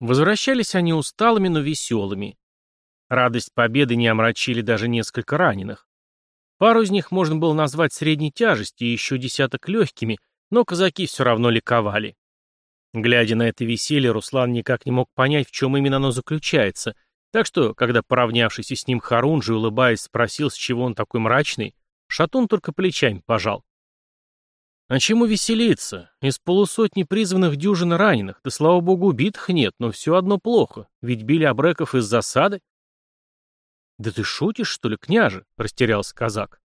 Возвращались они усталыми, но веселыми. Радость победы не омрачили даже несколько раненых. Пару из них можно было назвать средней тяжести и еще десяток легкими, но казаки все равно ликовали. Глядя на это веселье, Руслан никак не мог понять, в чем именно оно заключается, так что, когда поравнявшийся с ним Харунжи, улыбаясь, спросил, с чего он такой мрачный, Шатун только плечами пожал. А чему веселиться? Из полусотни призванных дюжин раненых, да слава богу, убитых нет, но все одно плохо, ведь били обреков из засады. Да ты шутишь, что ли, княже? Растерялся казак.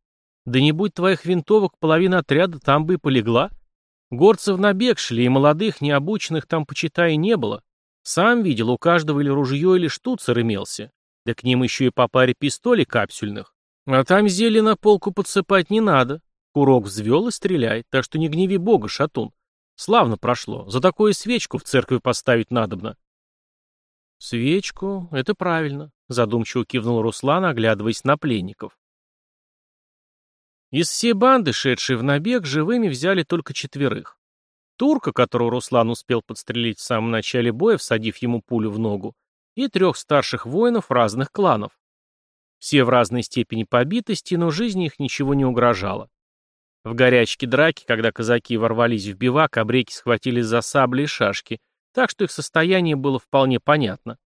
Да не будь твоих винтовок, половина отряда там бы и полегла. Горцев набег шли, и молодых, необученных там, почитай, не было. Сам видел, у каждого или ружье, или штуцер имелся. Да к ним еще и по паре пистолей капсюльных. А там зелье на полку подсыпать не надо, Урок взвел и стреляй, так что не гневи бога, шатун. Славно прошло. За такое свечку в церкви поставить надобно. Свечку — это правильно, — задумчиво кивнул Руслан, оглядываясь на пленников. Из всей банды, шедшей в набег, живыми взяли только четверых. Турка, которого Руслан успел подстрелить в самом начале боя, всадив ему пулю в ногу, и трех старших воинов разных кланов. Все в разной степени побитости, но жизни их ничего не угрожало. В горячке драки, когда казаки ворвались в бивак, а обреки схватили за сабли и шашки, так что их состояние было вполне понятно.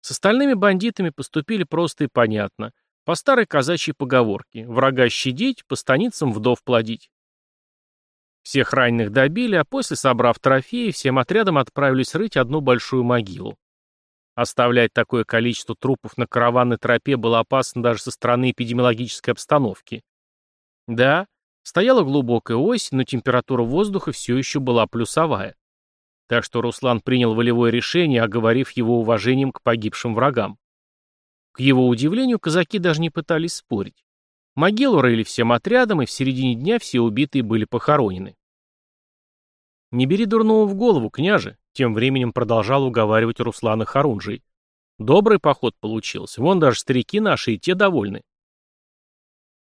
С остальными бандитами поступили просто и понятно, по старой казачьей поговорке «врага щадить, по станицам вдов плодить». Всех раненых добили, а после, собрав трофеи, всем отрядом отправились рыть одну большую могилу. Оставлять такое количество трупов на караванной тропе было опасно даже со стороны эпидемиологической обстановки. Да, Стояла глубокая осень, но температура воздуха все еще была плюсовая. Так что Руслан принял волевое решение, оговорив его уважением к погибшим врагам. К его удивлению, казаки даже не пытались спорить. Могилу рыли всем отрядом, и в середине дня все убитые были похоронены. «Не бери дурного в голову, княже», — тем временем продолжал уговаривать Руслана Харунжий. «Добрый поход получился, вон даже старики наши и те довольны.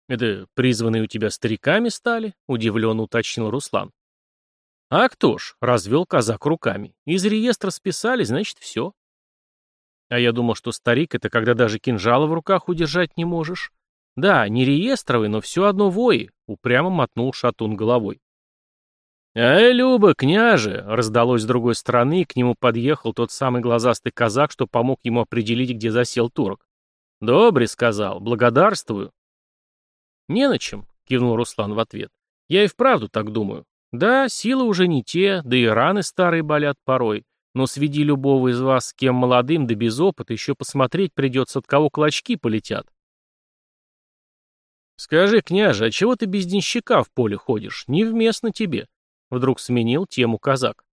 «Это призванные у тебя стариками стали?» — удивленно уточнил Руслан. «А кто ж?» — развел казак руками. «Из реестра списали, значит, все». «А я думал, что старик — это когда даже кинжала в руках удержать не можешь». «Да, не реестровый, но все одно вои», — упрямо мотнул шатун головой. «Эй, Люба, княже!» — раздалось с другой стороны, и к нему подъехал тот самый глазастый казак, что помог ему определить, где засел турок. «Добрый», — сказал, — «благодарствую». «Не на чем», — кивнул Руслан в ответ. «Я и вправду так думаю. Да, силы уже не те, да и раны старые болят порой. Но сведи любого из вас, с кем молодым, да без опыта, еще посмотреть придется, от кого клочки полетят». «Скажи, княже, а чего ты без денщика в поле ходишь? Невместно тебе», — вдруг сменил тему казак.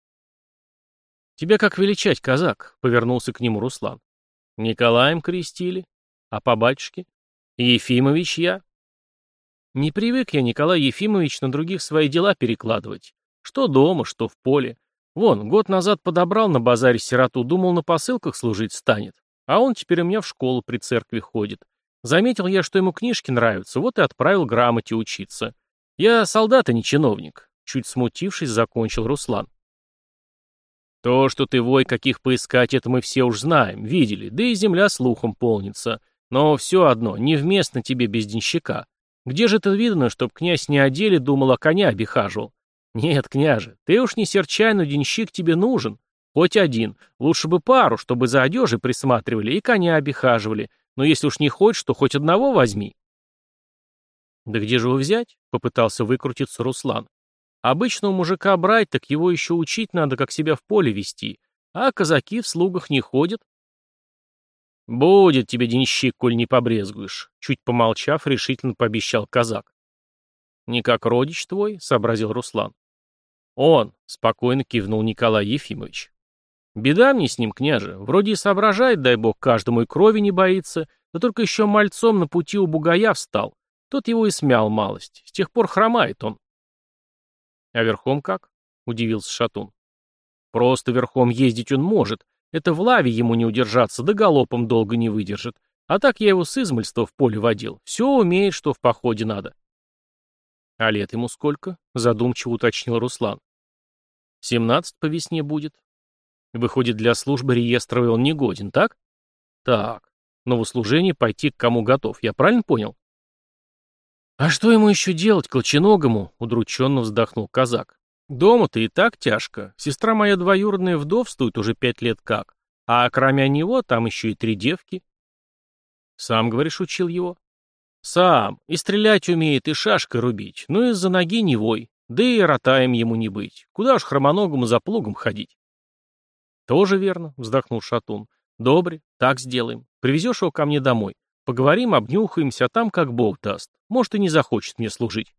«Тебя как величать, казак?» — повернулся к нему Руслан. «Николаем крестили, а по батюшке? Ефимович я, не привык я, Николай Ефимович, на других свои дела перекладывать. Что дома, что в поле. Вон, год назад подобрал на базаре сироту, думал, на посылках служить станет. А он теперь у меня в школу при церкви ходит. Заметил я, что ему книжки нравятся, вот и отправил грамоте учиться. Я солдат, а не чиновник. Чуть смутившись, закончил Руслан. То, что ты вой каких поискать, это мы все уж знаем, видели, да и земля слухом полнится. Но все одно, невместно тебе без денщика. Где же это видно, чтоб князь не одели, думал, о коня обихаживал? Нет, княже, ты уж не серчай, но денщик тебе нужен. Хоть один. Лучше бы пару, чтобы за одежи присматривали и коня обихаживали. Но если уж не хочешь, то хоть одного возьми. Да где же его взять? Попытался выкрутиться Руслан. Обычного мужика брать, так его еще учить надо, как себя в поле вести. А казаки в слугах не ходят, «Будет тебе денщик, коль не побрезгуешь», — чуть помолчав, решительно пообещал казак. «Не как родич твой?» — сообразил Руслан. «Он», — спокойно кивнул Николай Ефимович. «Беда мне с ним, княже. Вроде и соображает, дай бог, каждому и крови не боится, да только еще мальцом на пути у бугая встал. Тот его и смял малость. С тех пор хромает он». «А верхом как?» — удивился Шатун. «Просто верхом ездить он может, это в лаве ему не удержаться, да галопом долго не выдержит. А так я его с измольства в поле водил. Все умеет, что в походе надо. А лет ему сколько? Задумчиво уточнил Руслан. Семнадцать по весне будет. Выходит, для службы реестровый он не годен, так? Так. Но в услужении пойти к кому готов, я правильно понял? А что ему еще делать, колченогому? Удрученно вздохнул казак. Дома-то и так тяжко. Сестра моя двоюродная вдовствует уже пять лет как. А кроме него там еще и три девки. Сам, говоришь, учил его? Сам. И стрелять умеет, и шашкой рубить. Ну из-за ноги не вой. Да и ротаем ему не быть. Куда уж хромоногому за плугом ходить? Тоже верно, вздохнул Шатун. Добре, так сделаем. Привезешь его ко мне домой. Поговорим, обнюхаемся, а там как Бог даст. Может, и не захочет мне служить.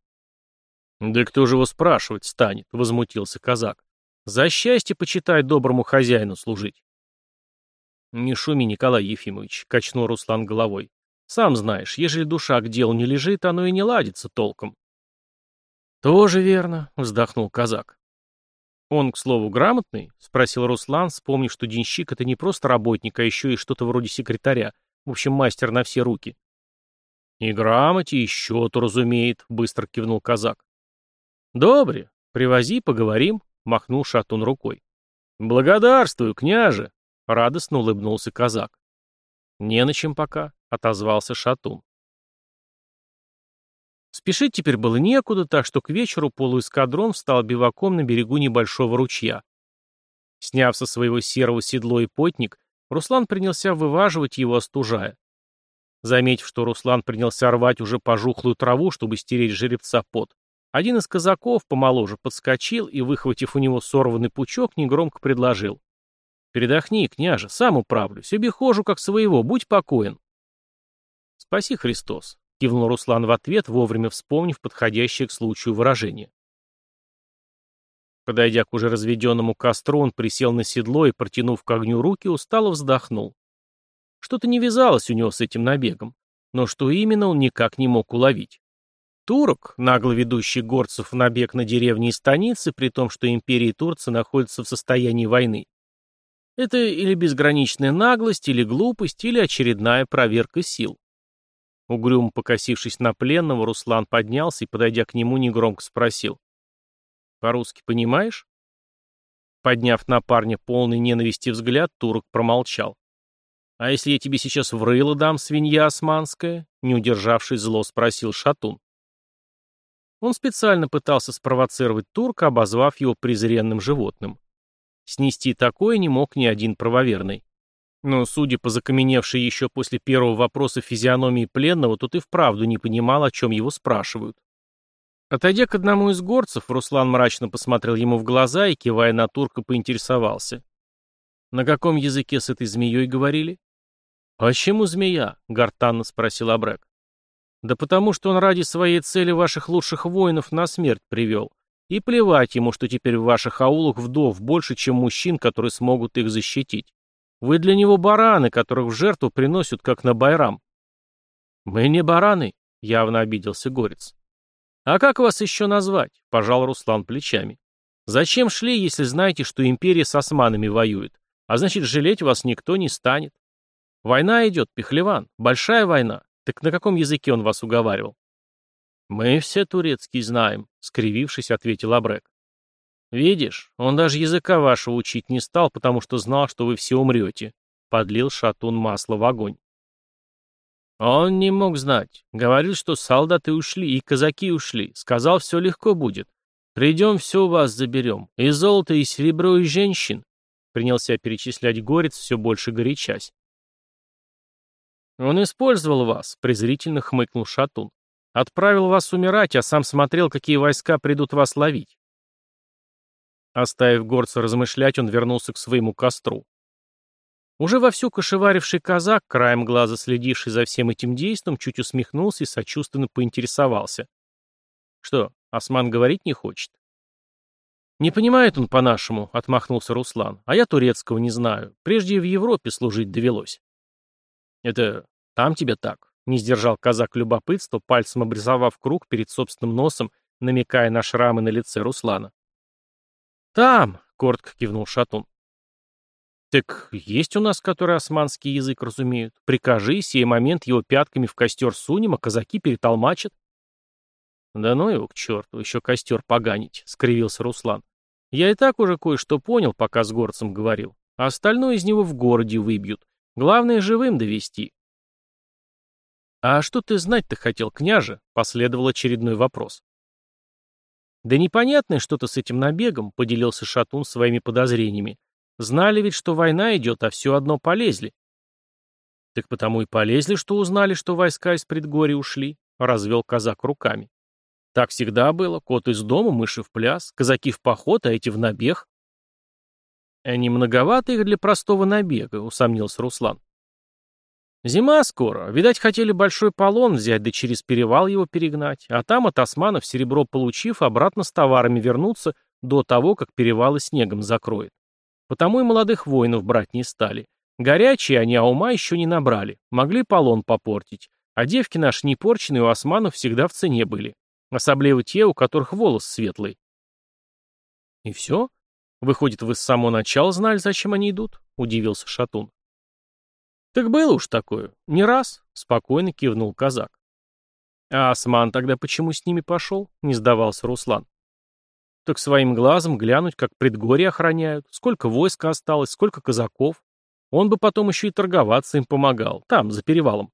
«Да кто же его спрашивать станет?» — возмутился казак. «За счастье почитай доброму хозяину служить». «Не шуми, Николай Ефимович», — качнул Руслан головой. «Сам знаешь, ежели душа к делу не лежит, оно и не ладится толком». «Тоже верно», — вздохнул казак. «Он, к слову, грамотный?» — спросил Руслан, вспомнив, что денщик — это не просто работник, а еще и что-то вроде секретаря, в общем, мастер на все руки. «И грамоте, и счету, разумеет», — быстро кивнул казак. «Добре, привози, поговорим», — махнул Шатун рукой. «Благодарствую, княже», — радостно улыбнулся казак. «Не на чем пока», — отозвался Шатун. Спешить теперь было некуда, так что к вечеру полуэскадрон встал биваком на берегу небольшого ручья. Сняв со своего серого седло и потник, Руслан принялся вываживать его, остужая. Заметив, что Руслан принялся рвать уже пожухлую траву, чтобы стереть жеребца пот, один из казаков, помоложе, подскочил и, выхватив у него сорванный пучок, негромко предложил. «Передохни, княже, сам управлюсь, себе хожу, как своего, будь покоен». «Спаси, Христос», — кивнул Руслан в ответ, вовремя вспомнив подходящее к случаю выражение. Подойдя к уже разведенному костру, он присел на седло и, протянув к огню руки, устало вздохнул. Что-то не вязалось у него с этим набегом, но что именно он никак не мог уловить. Турок, нагло ведущий горцев в набег на деревни и станицы, при том, что империи Турции находятся в состоянии войны. Это или безграничная наглость, или глупость, или очередная проверка сил. Угрюм, покосившись на пленного, Руслан поднялся и, подойдя к нему, негромко спросил. «По-русски понимаешь?» Подняв на парня полный ненависти взгляд, турок промолчал. «А если я тебе сейчас в дам, свинья османская?» Не удержавшись зло, спросил Шатун. Он специально пытался спровоцировать турка, обозвав его презренным животным. Снести такое не мог ни один правоверный. Но, судя по закаменевшей еще после первого вопроса физиономии пленного, тот и вправду не понимал, о чем его спрашивают. Отойдя к одному из горцев, Руслан мрачно посмотрел ему в глаза и, кивая на турка, поинтересовался. «На каком языке с этой змеей говорили?» «А «Почему змея?» — гортанно спросил Абрек. Да потому, что он ради своей цели ваших лучших воинов на смерть привел. И плевать ему, что теперь в ваших аулах вдов больше, чем мужчин, которые смогут их защитить. Вы для него бараны, которых в жертву приносят, как на байрам. Мы не бараны, явно обиделся Горец. А как вас еще назвать? Пожал Руслан плечами. Зачем шли, если знаете, что империя с османами воюет? А значит, жалеть вас никто не станет. Война идет, Пехлеван, большая война. Так на каком языке он вас уговаривал? Мы все турецкий знаем, скривившись, ответил Абрек. Видишь, он даже языка вашего учить не стал, потому что знал, что вы все умрете, подлил шатун масло в огонь. Он не мог знать. Говорил, что солдаты ушли и казаки ушли. Сказал, все легко будет. Придем, все у вас заберем. И золото, и серебро, и женщин. Принялся перечислять горец, все больше горячась. Он использовал вас, презрительно хмыкнул Шатун. Отправил вас умирать, а сам смотрел, какие войска придут вас ловить. Оставив горца размышлять, он вернулся к своему костру. Уже вовсю кошеваривший казак, краем глаза следивший за всем этим действом, чуть усмехнулся и сочувственно поинтересовался. «Что, осман говорить не хочет?» «Не понимает он по-нашему», — отмахнулся Руслан. «А я турецкого не знаю. Прежде в Европе служить довелось». «Это там тебе так. Не сдержал казак любопытство, пальцем обрисовав круг перед собственным носом, намекая на шрамы на лице Руслана. «Там!» — коротко кивнул Шатун. «Так есть у нас, которые османский язык разумеют. Прикажи, сей момент его пятками в костер сунем, а казаки перетолмачат». «Да ну его к черту, еще костер поганить», — скривился Руслан. «Я и так уже кое-что понял, пока с горцем говорил. А остальное из него в городе выбьют. Главное, живым довести. «А что ты знать-то хотел, княже?» — последовал очередной вопрос. «Да непонятное что-то с этим набегом», — поделился Шатун своими подозрениями. «Знали ведь, что война идет, а все одно полезли». «Так потому и полезли, что узнали, что войска из предгорья ушли», — развел казак руками. «Так всегда было. Кот из дома, мыши в пляс, казаки в поход, а эти в набег». Э, Они многовато их для простого набега», — усомнился Руслан. Зима скоро. Видать, хотели большой полон взять, да через перевал его перегнать. А там от османов серебро получив, обратно с товарами вернуться до того, как перевалы снегом закроет. Потому и молодых воинов брать не стали. Горячие они, а ума еще не набрали. Могли полон попортить. А девки наши непорченные у османов всегда в цене были. Особливо те, у которых волос светлый. И все? Выходит, вы с самого начала знали, зачем они идут? Удивился Шатун. Так было уж такое. Не раз, — спокойно кивнул казак. А осман тогда почему с ними пошел? — не сдавался Руслан. Так своим глазом глянуть, как предгорье охраняют, сколько войска осталось, сколько казаков. Он бы потом еще и торговаться им помогал, там, за перевалом.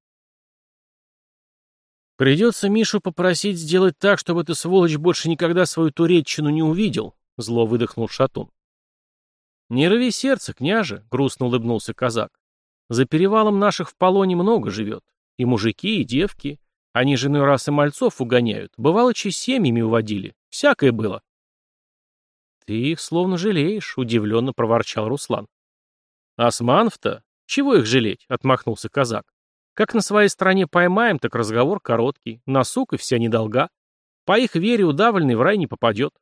«Придется Мишу попросить сделать так, чтобы ты, сволочь, больше никогда свою туреччину не увидел», — зло выдохнул Шатун. «Не рви сердце, княже», — грустно улыбнулся казак. За перевалом наших в полоне много живет. И мужики, и девки. Они же раз и мальцов угоняют. Бывало, чьи семьями уводили. Всякое было. «Ты их словно жалеешь», — удивленно проворчал Руслан. «Османов-то? Чего их жалеть?» — отмахнулся казак. «Как на своей стране поймаем, так разговор короткий. насук и вся недолга. По их вере удавленный в рай не попадет.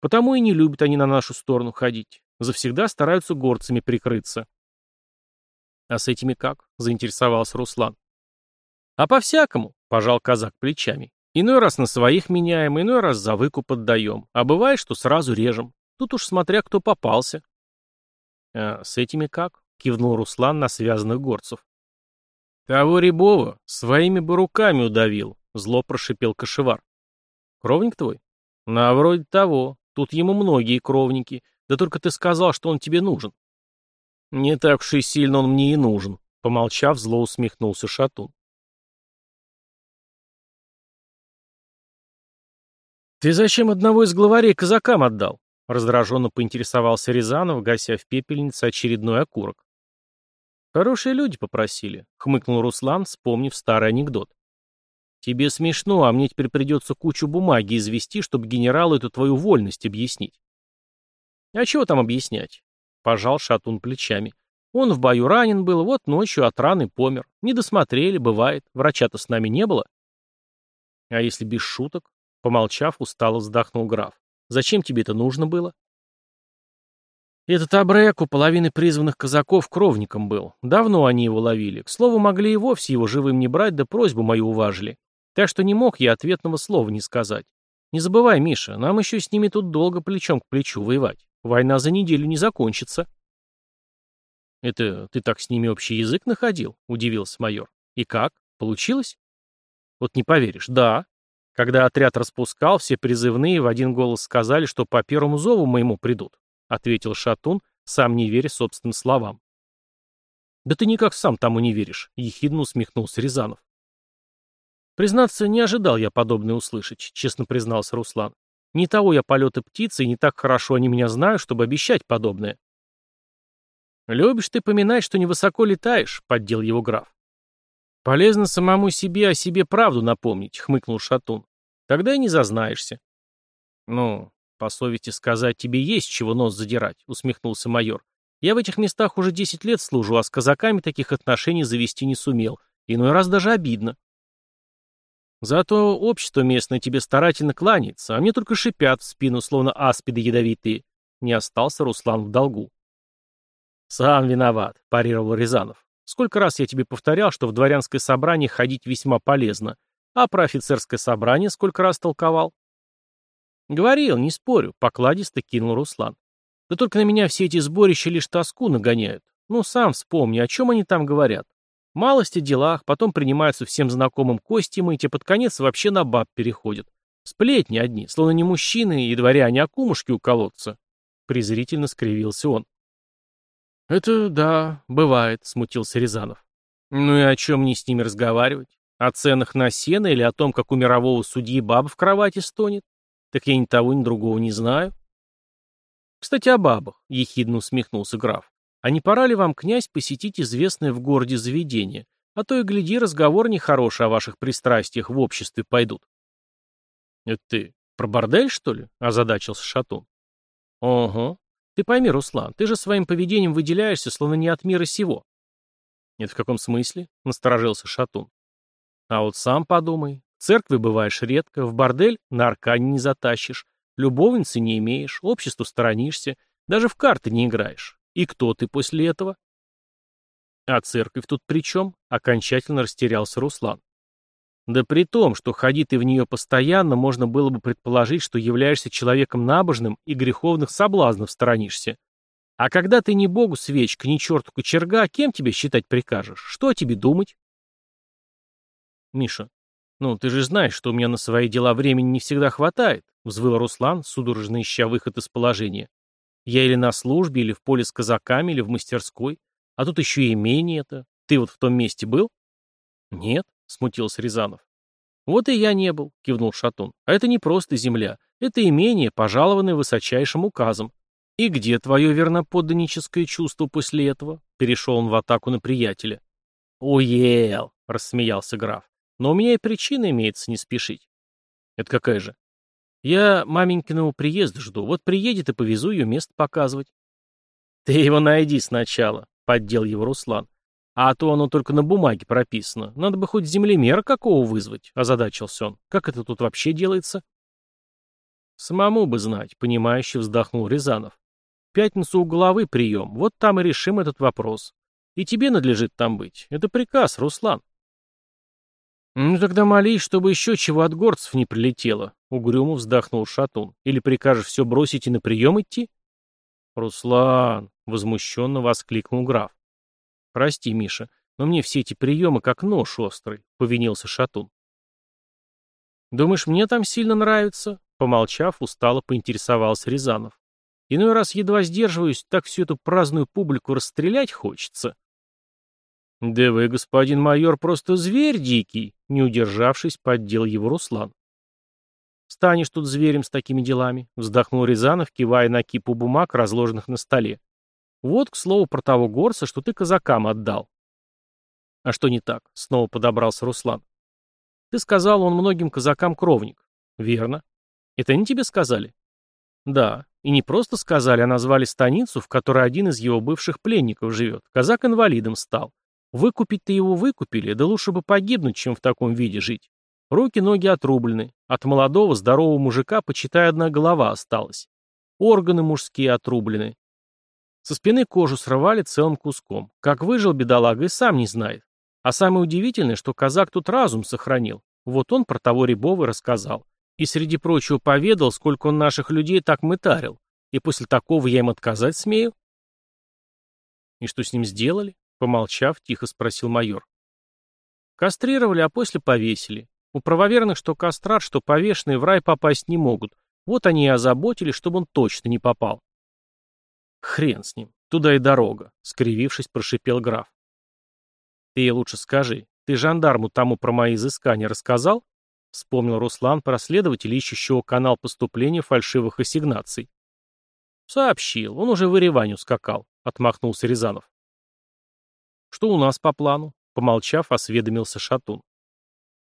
Потому и не любят они на нашу сторону ходить. Завсегда стараются горцами прикрыться. «А с этими как?» — заинтересовался Руслан. «А по-всякому», — пожал казак плечами. «Иной раз на своих меняем, иной раз за выкуп отдаем, а бывает, что сразу режем. Тут уж смотря кто попался». «А с этими как?» — кивнул Руслан на связанных горцев. «Того Рябова своими бы руками удавил», — зло прошипел кошевар. «Кровник твой?» «На вроде того. Тут ему многие кровники. Да только ты сказал, что он тебе нужен». «Не так уж и сильно он мне и нужен», — помолчав, зло усмехнулся Шатун. «Ты зачем одного из главарей казакам отдал?» — раздраженно поинтересовался Рязанов, гася в пепельнице очередной окурок. «Хорошие люди попросили», — хмыкнул Руслан, вспомнив старый анекдот. «Тебе смешно, а мне теперь придется кучу бумаги извести, чтобы генералу эту твою вольность объяснить». «А чего там объяснять? Пожал Шатун плечами. Он в бою ранен был, вот ночью от раны помер. Не досмотрели, бывает. Врача-то с нами не было. А если без шуток? Помолчав, устало вздохнул граф. Зачем тебе это нужно было? Этот Абрек у половины призванных казаков кровником был. Давно они его ловили. К слову, могли и вовсе его живым не брать, да просьбу мою уважили. Так что не мог я ответного слова не сказать. Не забывай, Миша, нам еще с ними тут долго плечом к плечу воевать. Война за неделю не закончится». «Это ты так с ними общий язык находил?» — удивился майор. «И как? Получилось?» «Вот не поверишь, да». Когда отряд распускал, все призывные в один голос сказали, что по первому зову моему придут, — ответил Шатун, сам не веря собственным словам. «Да ты никак сам тому не веришь», — ехидно усмехнулся Рязанов. «Признаться, не ожидал я подобное услышать», — честно признался Руслан. Не того я полеты птицы, и не так хорошо они меня знают, чтобы обещать подобное. «Любишь ты поминать, что невысоко летаешь», — поддел его граф. «Полезно самому себе о себе правду напомнить», — хмыкнул Шатун. «Тогда и не зазнаешься». «Ну, по совести сказать, тебе есть чего нос задирать», — усмехнулся майор. «Я в этих местах уже десять лет служу, а с казаками таких отношений завести не сумел. Иной раз даже обидно». Зато общество местное тебе старательно кланяется, а мне только шипят в спину, словно аспиды ядовитые. Не остался Руслан в долгу. «Сам виноват», — парировал Рязанов. «Сколько раз я тебе повторял, что в дворянское собрание ходить весьма полезно, а про офицерское собрание сколько раз толковал?» «Говорил, не спорю», — покладисто кинул Руслан. «Да только на меня все эти сборища лишь тоску нагоняют. Ну, сам вспомни, о чем они там говорят малости делах, потом принимаются всем знакомым костям и те под конец вообще на баб переходят. Сплетни одни, словно не мужчины и дворяне, а кумушки у колодца. Презрительно скривился он. «Это да, бывает», — смутился Рязанов. «Ну и о чем мне с ними разговаривать? О ценах на сено или о том, как у мирового судьи баба в кровати стонет? Так я ни того, ни другого не знаю». «Кстати, о бабах», — ехидно усмехнулся граф. А не пора ли вам, князь, посетить известное в городе заведение? А то и гляди, разговор нехороший о ваших пристрастиях в обществе пойдут. — Это ты про бордель, что ли? — озадачился Шатун. — Ого. Ты пойми, Руслан, ты же своим поведением выделяешься, словно не от мира сего. — Нет, в каком смысле? — насторожился Шатун. — А вот сам подумай. В церкви бываешь редко, в бордель на аркане не затащишь, любовницы не имеешь, обществу сторонишься, даже в карты не играешь. И кто ты после этого? А церковь тут при чем? Окончательно растерялся Руслан. Да при том, что ходи ты в нее постоянно, можно было бы предположить, что являешься человеком набожным и греховных соблазнов сторонишься. А когда ты не богу свечка, ни черту кочерга, кем тебе считать прикажешь? Что тебе думать? Миша, ну ты же знаешь, что у меня на свои дела времени не всегда хватает, взвыл Руслан, судорожно ища выход из положения. Я или на службе, или в поле с казаками, или в мастерской. А тут еще и имение это. Ты вот в том месте был? Нет, смутился Рязанов. Вот и я не был, кивнул Шатун. А это не просто земля. Это имение, пожалованное высочайшим указом. И где твое верноподданническое чувство после этого? Перешел он в атаку на приятеля. Уел, рассмеялся граф. Но у меня и причина имеется не спешить. Это какая же? Я маменькиного приезда жду. Вот приедет и повезу ее место показывать. Ты его найди сначала, — поддел его Руслан. А то оно только на бумаге прописано. Надо бы хоть землемера какого вызвать, — озадачился он. Как это тут вообще делается? Самому бы знать, — понимающе вздохнул Рязанов. В пятницу у головы прием. Вот там и решим этот вопрос. И тебе надлежит там быть. Это приказ, Руслан. «Ну тогда молись, чтобы еще чего от горцев не прилетело», — угрюмо вздохнул Шатун. «Или прикажешь все бросить и на прием идти?» «Руслан!» — возмущенно воскликнул граф. «Прости, Миша, но мне все эти приемы как нож острый», — повинился Шатун. «Думаешь, мне там сильно нравится?» — помолчав, устало поинтересовался Рязанов. «Иной раз едва сдерживаюсь, так всю эту праздную публику расстрелять хочется». «Да вы, господин майор, просто зверь дикий!» — не удержавшись, поддел его Руслан. «Станешь тут зверем с такими делами», — вздохнул Рязанов, кивая на кипу бумаг, разложенных на столе. «Вот, к слову, про того горца, что ты казакам отдал». «А что не так?» — снова подобрался Руслан. «Ты сказал, он многим казакам кровник». «Верно». «Это они тебе сказали?» «Да. И не просто сказали, а назвали станицу, в которой один из его бывших пленников живет. Казак инвалидом стал. Выкупить-то его выкупили, да лучше бы погибнуть, чем в таком виде жить. Руки-ноги отрублены. От молодого, здорового мужика, почитай, одна голова осталась. Органы мужские отрублены. Со спины кожу срывали целым куском. Как выжил бедолага и сам не знает. А самое удивительное, что казак тут разум сохранил. Вот он про того Рябова рассказал. И среди прочего поведал, сколько он наших людей так мытарил. И после такого я им отказать смею? И что с ним сделали? Помолчав, тихо спросил майор. Кастрировали, а после повесили. У правоверных что кастрат, что повешенные в рай попасть не могут. Вот они и озаботились, чтобы он точно не попал. Хрен с ним. Туда и дорога, — скривившись, прошипел граф. Ты лучше скажи, ты жандарму тому про мои изыскания рассказал? Вспомнил Руслан, проследователь, ищущего канал поступления фальшивых ассигнаций. Сообщил, он уже в Еревань скакал. — отмахнулся Рязанов. «Что у нас по плану?» — помолчав, осведомился Шатун.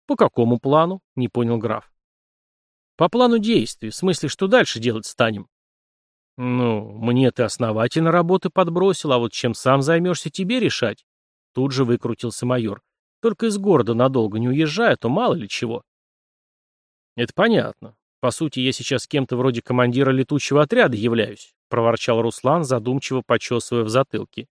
«По какому плану?» — не понял граф. «По плану действий, в смысле, что дальше делать станем?» «Ну, мне ты основательно работы подбросил, а вот чем сам займешься, тебе решать». Тут же выкрутился майор. «Только из города надолго не уезжая, а то мало ли чего». «Это понятно. По сути, я сейчас кем-то вроде командира летучего отряда являюсь», — проворчал Руслан, задумчиво почесывая в затылке.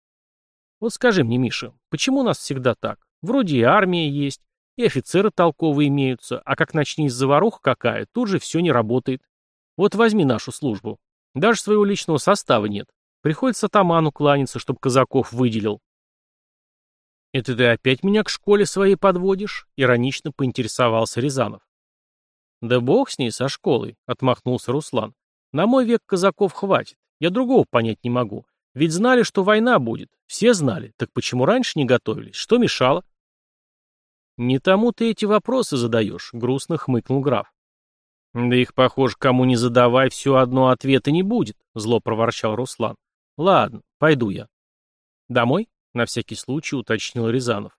Вот скажи мне, Миша, почему у нас всегда так? Вроде и армия есть, и офицеры толковые имеются, а как начни заваруха какая, тут же все не работает. Вот возьми нашу службу. Даже своего личного состава нет. Приходится таману кланяться, чтобы казаков выделил. «Это ты опять меня к школе своей подводишь?» — иронично поинтересовался Рязанов. «Да бог с ней, со школой», — отмахнулся Руслан. «На мой век казаков хватит. Я другого понять не могу. Ведь знали, что война будет. Все знали. Так почему раньше не готовились? Что мешало? «Не тому ты эти вопросы задаешь», — грустно хмыкнул граф. «Да их, похоже, кому не задавай, все одно ответа не будет», — зло проворчал Руслан. «Ладно, пойду я». «Домой?» — на всякий случай уточнил Рязанов.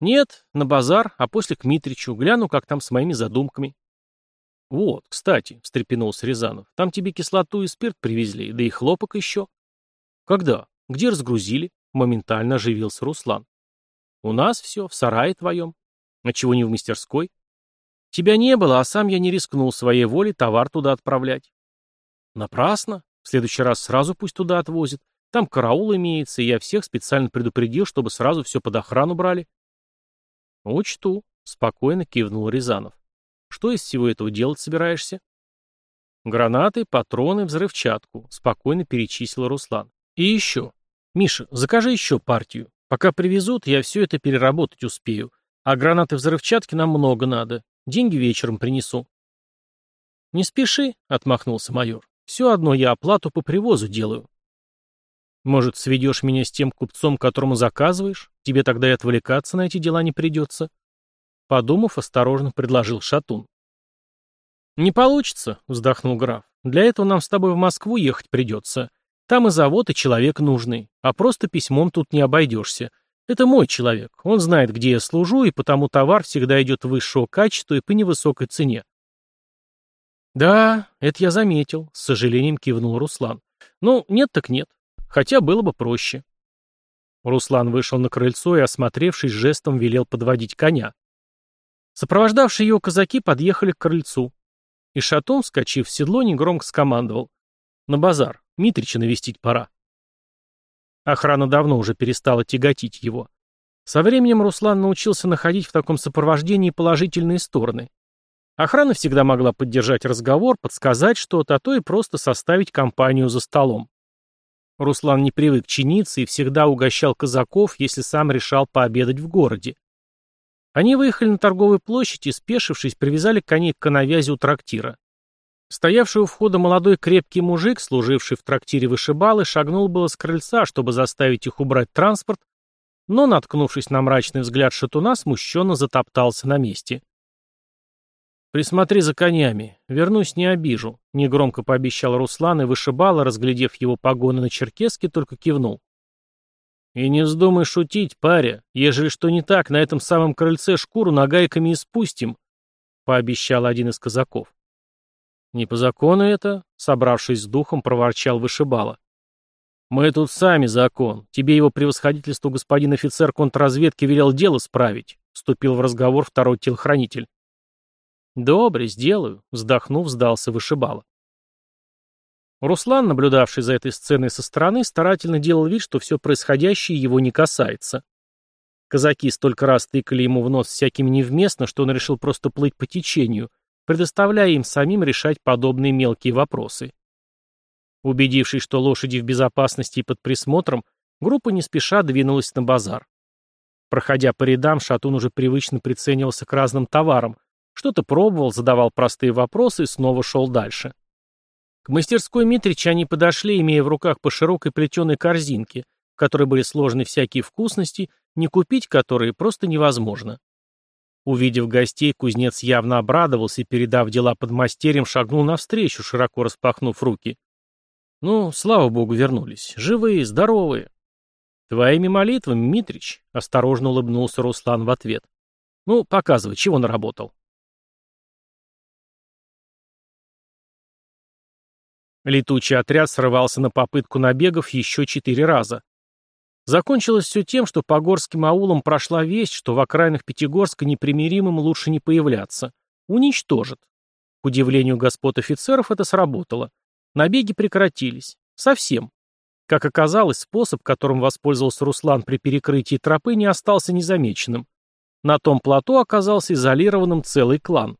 «Нет, на базар, а после к Митричу. Гляну, как там с моими задумками». «Вот, кстати», — встрепенулся Рязанов, — «там тебе кислоту и спирт привезли, да и хлопок еще». «Когда? Где разгрузили?» — моментально оживился Руслан. «У нас все, в сарае твоем. А чего не в мастерской?» «Тебя не было, а сам я не рискнул своей волей товар туда отправлять». «Напрасно. В следующий раз сразу пусть туда отвозят. Там караул имеется, и я всех специально предупредил, чтобы сразу все под охрану брали». «Учту», — спокойно кивнул Рязанов. «Что из всего этого делать собираешься?» «Гранаты, патроны, взрывчатку», — спокойно перечислил Руслан. И еще. Миша, закажи еще партию. Пока привезут, я все это переработать успею. А гранаты взрывчатки нам много надо. Деньги вечером принесу. Не спеши, отмахнулся майор. Все одно я оплату по привозу делаю. Может, сведешь меня с тем купцом, которому заказываешь? Тебе тогда и отвлекаться на эти дела не придется. Подумав, осторожно предложил Шатун. «Не получится», — вздохнул граф. «Для этого нам с тобой в Москву ехать придется. Там и завод, и человек нужный. А просто письмом тут не обойдешься. Это мой человек. Он знает, где я служу, и потому товар всегда идет высшего качества и по невысокой цене. Да, это я заметил, с сожалением кивнул Руслан. Ну, нет так нет. Хотя было бы проще. Руслан вышел на крыльцо и, осмотревшись, жестом велел подводить коня. Сопровождавшие его казаки подъехали к крыльцу. И Шатун, вскочив в седло, негромко скомандовал. «На базар. Митрича навестить пора. Охрана давно уже перестала тяготить его. Со временем Руслан научился находить в таком сопровождении положительные стороны. Охрана всегда могла поддержать разговор, подсказать что-то, а то и просто составить компанию за столом. Руслан не привык чиниться и всегда угощал казаков, если сам решал пообедать в городе. Они выехали на торговую площадь и, спешившись, привязали коней к коновязи у трактира. Стоявший у входа молодой крепкий мужик, служивший в трактире вышибалы, шагнул было с крыльца, чтобы заставить их убрать транспорт, но, наткнувшись на мрачный взгляд шатуна, смущенно затоптался на месте. «Присмотри за конями. Вернусь, не обижу», — негромко пообещал Руслан и вышибала, разглядев его погоны на черкеске, только кивнул. «И не вздумай шутить, паря. Ежели что не так, на этом самом крыльце шкуру нагайками испустим", пообещал один из казаков. «Не по закону это?» — собравшись с духом, проворчал вышибала. «Мы тут сами закон. Тебе его превосходительство господин офицер контрразведки велел дело справить», — вступил в разговор второй телохранитель. «Добре, сделаю», — вздохнув, сдался вышибала. Руслан, наблюдавший за этой сценой со стороны, старательно делал вид, что все происходящее его не касается. Казаки столько раз тыкали ему в нос всякими невместно, что он решил просто плыть по течению — предоставляя им самим решать подобные мелкие вопросы. Убедившись, что лошади в безопасности и под присмотром, группа не спеша двинулась на базар. Проходя по рядам, Шатун уже привычно приценивался к разным товарам, что-то пробовал, задавал простые вопросы и снова шел дальше. К мастерской Митрича они подошли, имея в руках по широкой плетеной корзинке, в которой были сложены всякие вкусности, не купить которые просто невозможно. Увидев гостей, кузнец явно обрадовался и, передав дела подмастерьям, шагнул навстречу, широко распахнув руки. «Ну, слава богу, вернулись. Живые, здоровые». «Твоими молитвами, Митрич», — осторожно улыбнулся Руслан в ответ. «Ну, показывай, чего наработал». Летучий отряд срывался на попытку набегов еще четыре раза. Закончилось все тем, что по горским аулам прошла весть, что в окраинах Пятигорска непримиримым лучше не появляться. Уничтожат. К удивлению господ офицеров это сработало. Набеги прекратились. Совсем. Как оказалось, способ, которым воспользовался Руслан при перекрытии тропы, не остался незамеченным. На том плато оказался изолированным целый клан.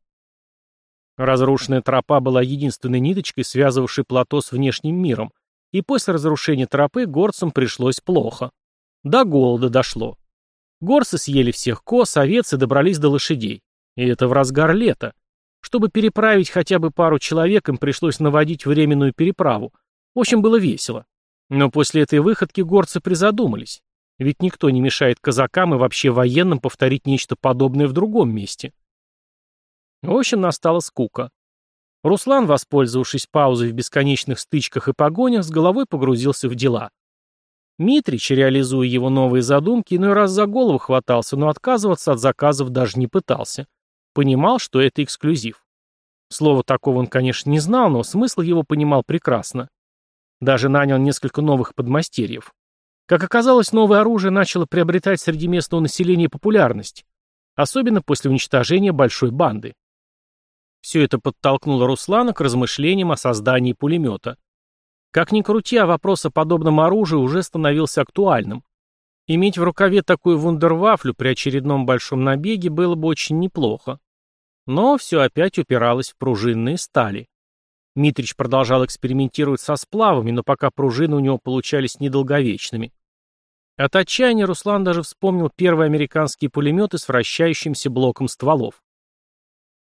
Разрушенная тропа была единственной ниточкой, связывавшей плато с внешним миром, и после разрушения тропы горцам пришлось плохо. До голода дошло. Горцы съели всех коз, овец и добрались до лошадей. И это в разгар лета. Чтобы переправить хотя бы пару человек, им пришлось наводить временную переправу. В общем, было весело. Но после этой выходки горцы призадумались. Ведь никто не мешает казакам и вообще военным повторить нечто подобное в другом месте. В общем, настала скука. Руслан, воспользовавшись паузой в бесконечных стычках и погонях, с головой погрузился в дела. Митрич, реализуя его новые задумки, иной раз за голову хватался, но отказываться от заказов даже не пытался. Понимал, что это эксклюзив. Слово такого он, конечно, не знал, но смысл его понимал прекрасно. Даже нанял несколько новых подмастерьев. Как оказалось, новое оружие начало приобретать среди местного населения популярность, особенно после уничтожения большой банды. Все это подтолкнуло Руслана к размышлениям о создании пулемета. Как ни крути, а вопрос о подобном оружии уже становился актуальным. Иметь в рукаве такую вундервафлю при очередном большом набеге было бы очень неплохо. Но все опять упиралось в пружинные стали. Митрич продолжал экспериментировать со сплавами, но пока пружины у него получались недолговечными. От отчаяния Руслан даже вспомнил первые американские пулеметы с вращающимся блоком стволов.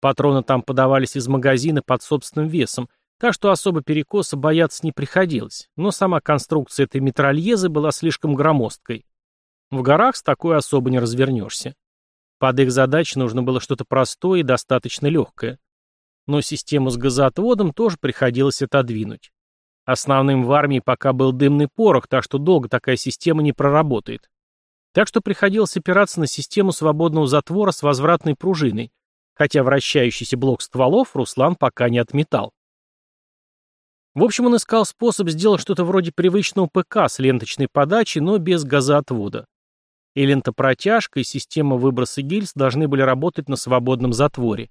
Патроны там подавались из магазина под собственным весом, так что особо перекоса бояться не приходилось, но сама конструкция этой метрольезы была слишком громоздкой. В горах с такой особо не развернешься. Под их задачи нужно было что-то простое и достаточно легкое. Но систему с газоотводом тоже приходилось отодвинуть. Основным в армии пока был дымный порох, так что долго такая система не проработает. Так что приходилось опираться на систему свободного затвора с возвратной пружиной, хотя вращающийся блок стволов Руслан пока не отметал. В общем, он искал способ сделать что-то вроде привычного ПК с ленточной подачей, но без газоотвода. И лентопротяжка, и система выброса гильз должны были работать на свободном затворе.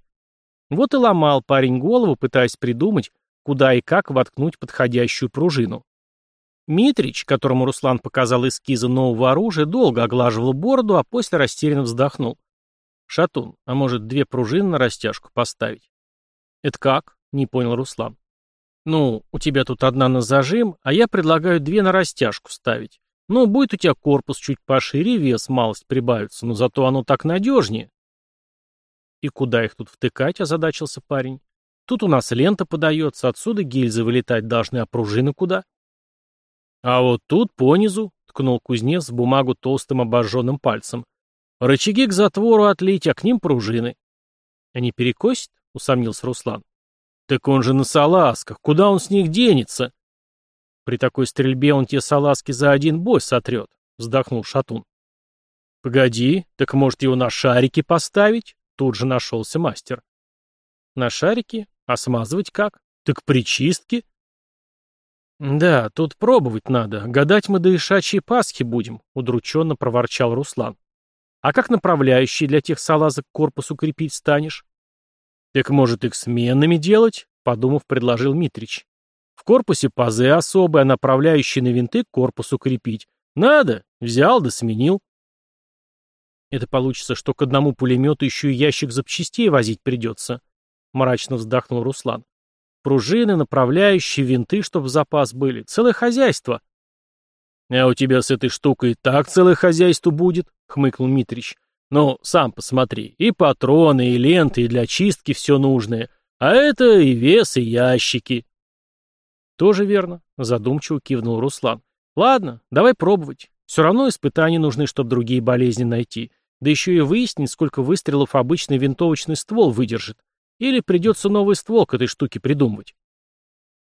Вот и ломал парень голову, пытаясь придумать, куда и как воткнуть подходящую пружину. Митрич, которому Руслан показал эскизы нового оружия, долго оглаживал бороду, а после растерянно вздохнул. Шатун, а может, две пружины на растяжку поставить? Это как? Не понял Руслан. Ну, у тебя тут одна на зажим, а я предлагаю две на растяжку ставить. Ну, будет у тебя корпус чуть пошире, вес малость прибавится, но зато оно так надежнее. И куда их тут втыкать, озадачился парень. Тут у нас лента подается, отсюда гильзы вылетать должны, а пружины куда? А вот тут, понизу, ткнул кузнец в бумагу толстым обожженным пальцем. Рычаги к затвору отлить, а к ним пружины. Они перекосят? Усомнился Руслан. Так он же на салазках. Куда он с них денется? При такой стрельбе он те салазки за один бой сотрет, вздохнул Шатун. Погоди, так может его на шарики поставить? Тут же нашелся мастер. На шарики? А смазывать как? Так при чистке? Да, тут пробовать надо. Гадать мы до ишачьей Пасхи будем, удрученно проворчал Руслан. А как направляющий для тех салазок корпус укрепить станешь? Так может их сменными делать? Подумав, предложил Митрич. В корпусе пазы особые, а направляющие на винты корпус укрепить. Надо. Взял да сменил. Это получится, что к одному пулемету еще и ящик запчастей возить придется. Мрачно вздохнул Руслан. Пружины, направляющие, винты, чтобы в запас были. Целое хозяйство. «А у тебя с этой штукой так целое хозяйство будет», — хмыкнул Митрич. «Ну, сам посмотри, и патроны, и ленты, и для чистки все нужное, а это и вес, и ящики». «Тоже верно», — задумчиво кивнул Руслан. «Ладно, давай пробовать. Все равно испытания нужны, чтобы другие болезни найти. Да еще и выяснить, сколько выстрелов обычный винтовочный ствол выдержит. Или придется новый ствол к этой штуке придумывать».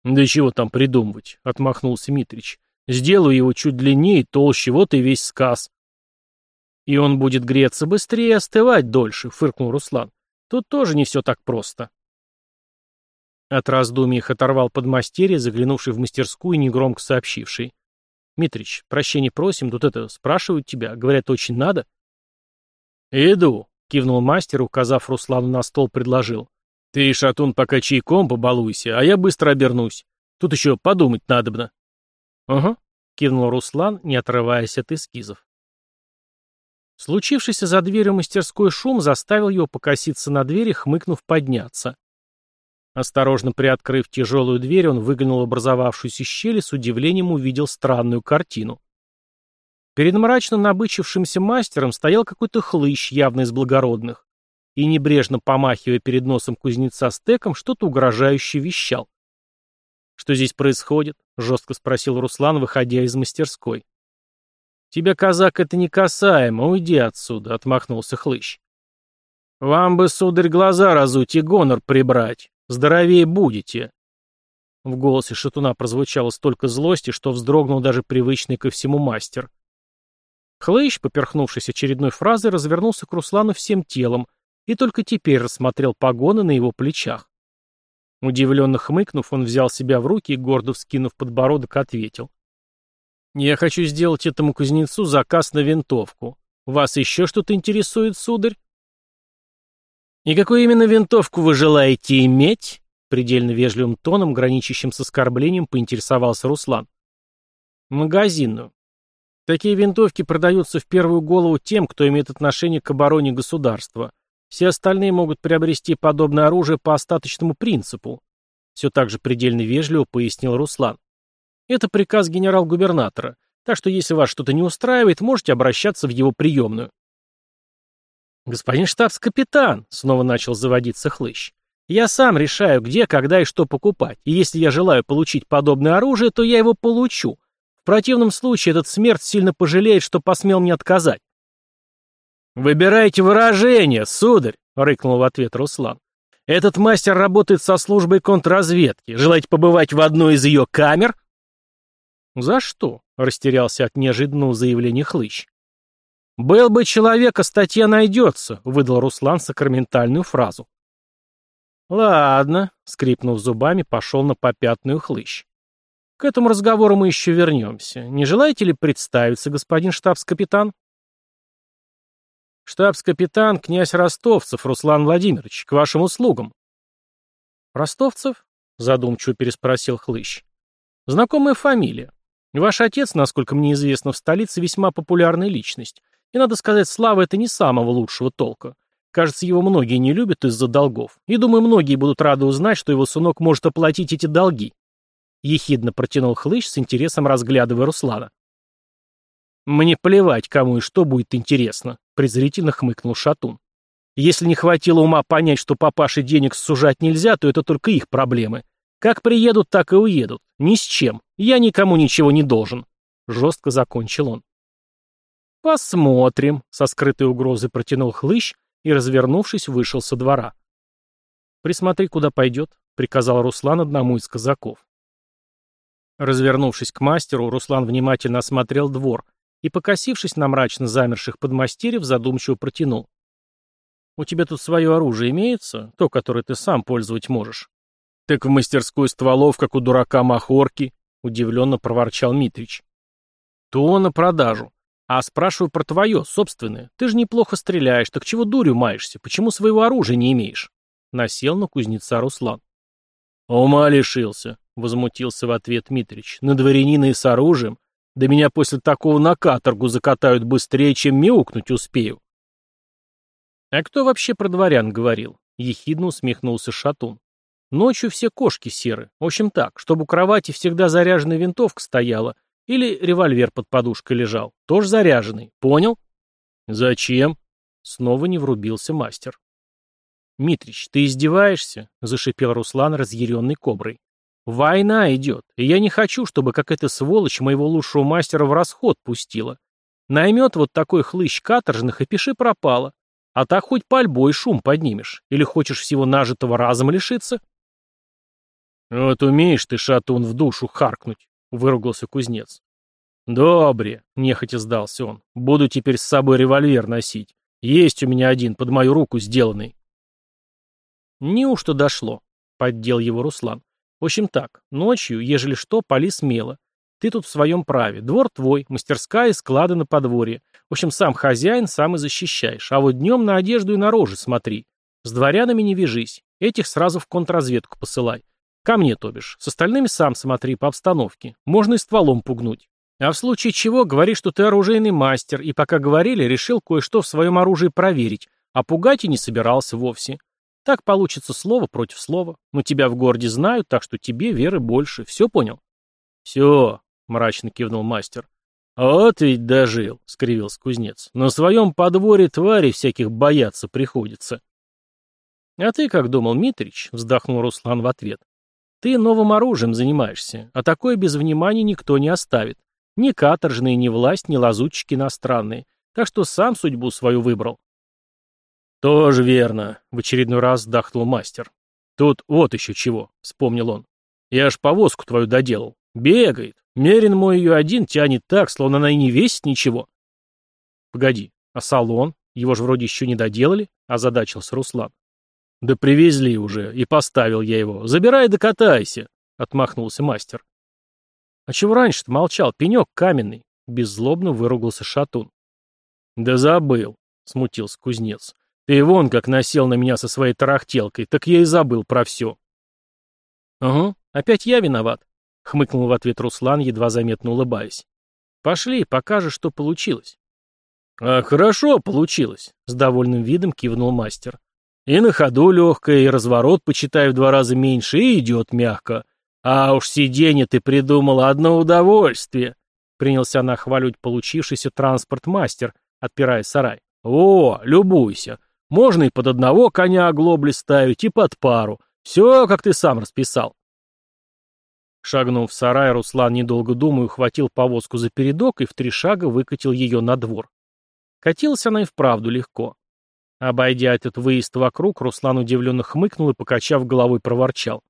«Да чего там придумывать?» — отмахнулся Митрич. Сделаю его чуть длиннее, толще, вот и весь сказ. И он будет греться быстрее и остывать дольше, фыркнул Руслан. Тут тоже не все так просто. От раздумий их оторвал подмастерье, заглянувший в мастерскую и негромко сообщивший. «Митрич, прощения просим, тут это, спрашивают тебя, говорят, очень надо?» «Иду», — кивнул мастер, указав Руслану на стол, предложил. «Ты, шатун, пока чайком побалуйся, а я быстро обернусь. Тут еще подумать надобно». «Угу», — кивнул Руслан, не отрываясь от эскизов. Случившийся за дверью мастерской шум заставил его покоситься на двери, хмыкнув подняться. Осторожно приоткрыв тяжелую дверь, он выглянул образовавшуюся щель и с удивлением увидел странную картину. Перед мрачно набычившимся мастером стоял какой-то хлыщ, явно из благородных, и, небрежно помахивая перед носом кузнеца стеком, что-то угрожающе вещал. «Что здесь происходит?» — жестко спросил Руслан, выходя из мастерской. «Тебя, казак, это не касаемо, уйди отсюда», — отмахнулся хлыщ. «Вам бы, сударь, глаза разуть и гонор прибрать. Здоровее будете». В голосе шатуна прозвучало столько злости, что вздрогнул даже привычный ко всему мастер. Хлыщ, поперхнувшись очередной фразой, развернулся к Руслану всем телом и только теперь рассмотрел погоны на его плечах. Удивленно хмыкнув, он взял себя в руки и, гордо вскинув подбородок, ответил. «Я хочу сделать этому кузнецу заказ на винтовку. Вас еще что-то интересует, сударь?» «И какую именно винтовку вы желаете иметь?» Предельно вежливым тоном, граничащим с оскорблением, поинтересовался Руслан. «Магазинную. Такие винтовки продаются в первую голову тем, кто имеет отношение к обороне государства. Все остальные могут приобрести подобное оружие по остаточному принципу. Все так же предельно вежливо пояснил Руслан. Это приказ генерал-губернатора, так что если вас что-то не устраивает, можете обращаться в его приемную. «Господин штабс-капитан», — снова начал заводиться хлыщ, — «я сам решаю, где, когда и что покупать, и если я желаю получить подобное оружие, то я его получу. В противном случае этот смерть сильно пожалеет, что посмел мне отказать. «Выбирайте выражение, сударь!» — рыкнул в ответ Руслан. «Этот мастер работает со службой контрразведки. Желаете побывать в одной из ее камер?» «За что?» — растерялся от неожиданного заявления Хлыщ. «Был бы человека, статья найдется», — выдал Руслан сакраментальную фразу. «Ладно», — скрипнув зубами, пошел на попятную Хлыщ. «К этому разговору мы еще вернемся. Не желаете ли представиться, господин штабс-капитан?» штабс-капитан князь Ростовцев Руслан Владимирович, к вашим услугам. Ростовцев? Задумчиво переспросил Хлыщ. Знакомая фамилия. Ваш отец, насколько мне известно, в столице весьма популярная личность. И, надо сказать, слава это не самого лучшего толка. Кажется, его многие не любят из-за долгов. И, думаю, многие будут рады узнать, что его сынок может оплатить эти долги. Ехидно протянул Хлыщ с интересом, разглядывая Руслана. «Мне плевать, кому и что будет интересно», — презрительно хмыкнул Шатун. «Если не хватило ума понять, что папаше денег сужать нельзя, то это только их проблемы. Как приедут, так и уедут. Ни с чем. Я никому ничего не должен», — жестко закончил он. «Посмотрим», — со скрытой угрозой протянул хлыщ и, развернувшись, вышел со двора. «Присмотри, куда пойдет», — приказал Руслан одному из казаков. Развернувшись к мастеру, Руслан внимательно осмотрел двор — и, покосившись на мрачно замерших подмастерьев, задумчиво протянул. «У тебя тут свое оружие имеется, то, которое ты сам пользовать можешь». «Так в мастерскую стволов, как у дурака махорки», — удивленно проворчал Митрич. «То на продажу. А спрашиваю про твое, собственное. Ты же неплохо стреляешь, так чего дурью маешься? Почему своего оружия не имеешь?» Насел на кузнеца Руслан. «Ума лишился», — возмутился в ответ Митрич. «На дворянина и с оружием? Да меня после такого на каторгу закатают быстрее, чем мяукнуть успею. А кто вообще про дворян говорил? Ехидно усмехнулся Шатун. Ночью все кошки серы. В общем так, чтобы у кровати всегда заряженная винтовка стояла или револьвер под подушкой лежал, тоже заряженный. Понял? Зачем? Снова не врубился мастер. «Митрич, ты издеваешься?» — зашипел Руслан разъяренный коброй. Война идет, и я не хочу, чтобы какая-то сволочь моего лучшего мастера в расход пустила. Наймет вот такой хлыщ каторжных и пиши пропало. А так хоть пальбой шум поднимешь. Или хочешь всего нажитого разом лишиться? Вот умеешь ты, шатун, в душу харкнуть, — выругался кузнец. Добре, — нехотя сдался он. Буду теперь с собой револьвер носить. Есть у меня один, под мою руку сделанный. Неужто дошло? — поддел его Руслан. В общем так, ночью, ежели что, пали смело. Ты тут в своем праве. Двор твой, мастерская и склады на подворье. В общем, сам хозяин, сам и защищаешь. А вот днем на одежду и на рожи смотри. С дворянами не вяжись. Этих сразу в контрразведку посылай. Ко мне, то бишь. С остальными сам смотри по обстановке. Можно и стволом пугнуть. А в случае чего, говори, что ты оружейный мастер, и пока говорили, решил кое-что в своем оружии проверить, а пугать и не собирался вовсе. Так получится слово против слова. Но тебя в городе знают, так что тебе веры больше. Все понял? Все, мрачно кивнул мастер. Вот ведь дожил, скривился кузнец. На своем подворе твари всяких бояться приходится. А ты как думал, Митрич? Вздохнул Руслан в ответ. Ты новым оружием занимаешься, а такое без внимания никто не оставит. Ни каторжные, ни власть, ни лазутчики иностранные. Так что сам судьбу свою выбрал. «Тоже верно», — в очередной раз вздохнул мастер. «Тут вот еще чего», — вспомнил он. «Я ж повозку твою доделал. Бегает. Мерин мой ее один тянет так, словно она и не весит ничего». «Погоди, а салон? Его же вроде еще не доделали?» — озадачился Руслан. «Да привезли уже, и поставил я его. Забирай да катайся», — отмахнулся мастер. «А чего раньше-то молчал? Пенек каменный», — беззлобно выругался Шатун. «Да забыл», — смутился кузнец. Ты вон как насел на меня со своей тарахтелкой, так я и забыл про все. Ага, опять я виноват, хмыкнул в ответ Руслан, едва заметно улыбаясь. Пошли, покажешь, что получилось. А хорошо получилось, с довольным видом кивнул мастер. И на ходу легкое, и разворот, почитай, в два раза меньше, и идет мягко. А уж сиденье ты придумал одно удовольствие, принялся нахваливать получившийся транспорт мастер, отпирая сарай. О, любуйся. Можно и под одного коня оглобли ставить, и под пару. Все, как ты сам расписал. Шагнув в сарай, Руслан, недолго думая, ухватил повозку за передок и в три шага выкатил ее на двор. Катилась она и вправду легко. Обойдя этот выезд вокруг, Руслан удивленно хмыкнул и, покачав головой, проворчал.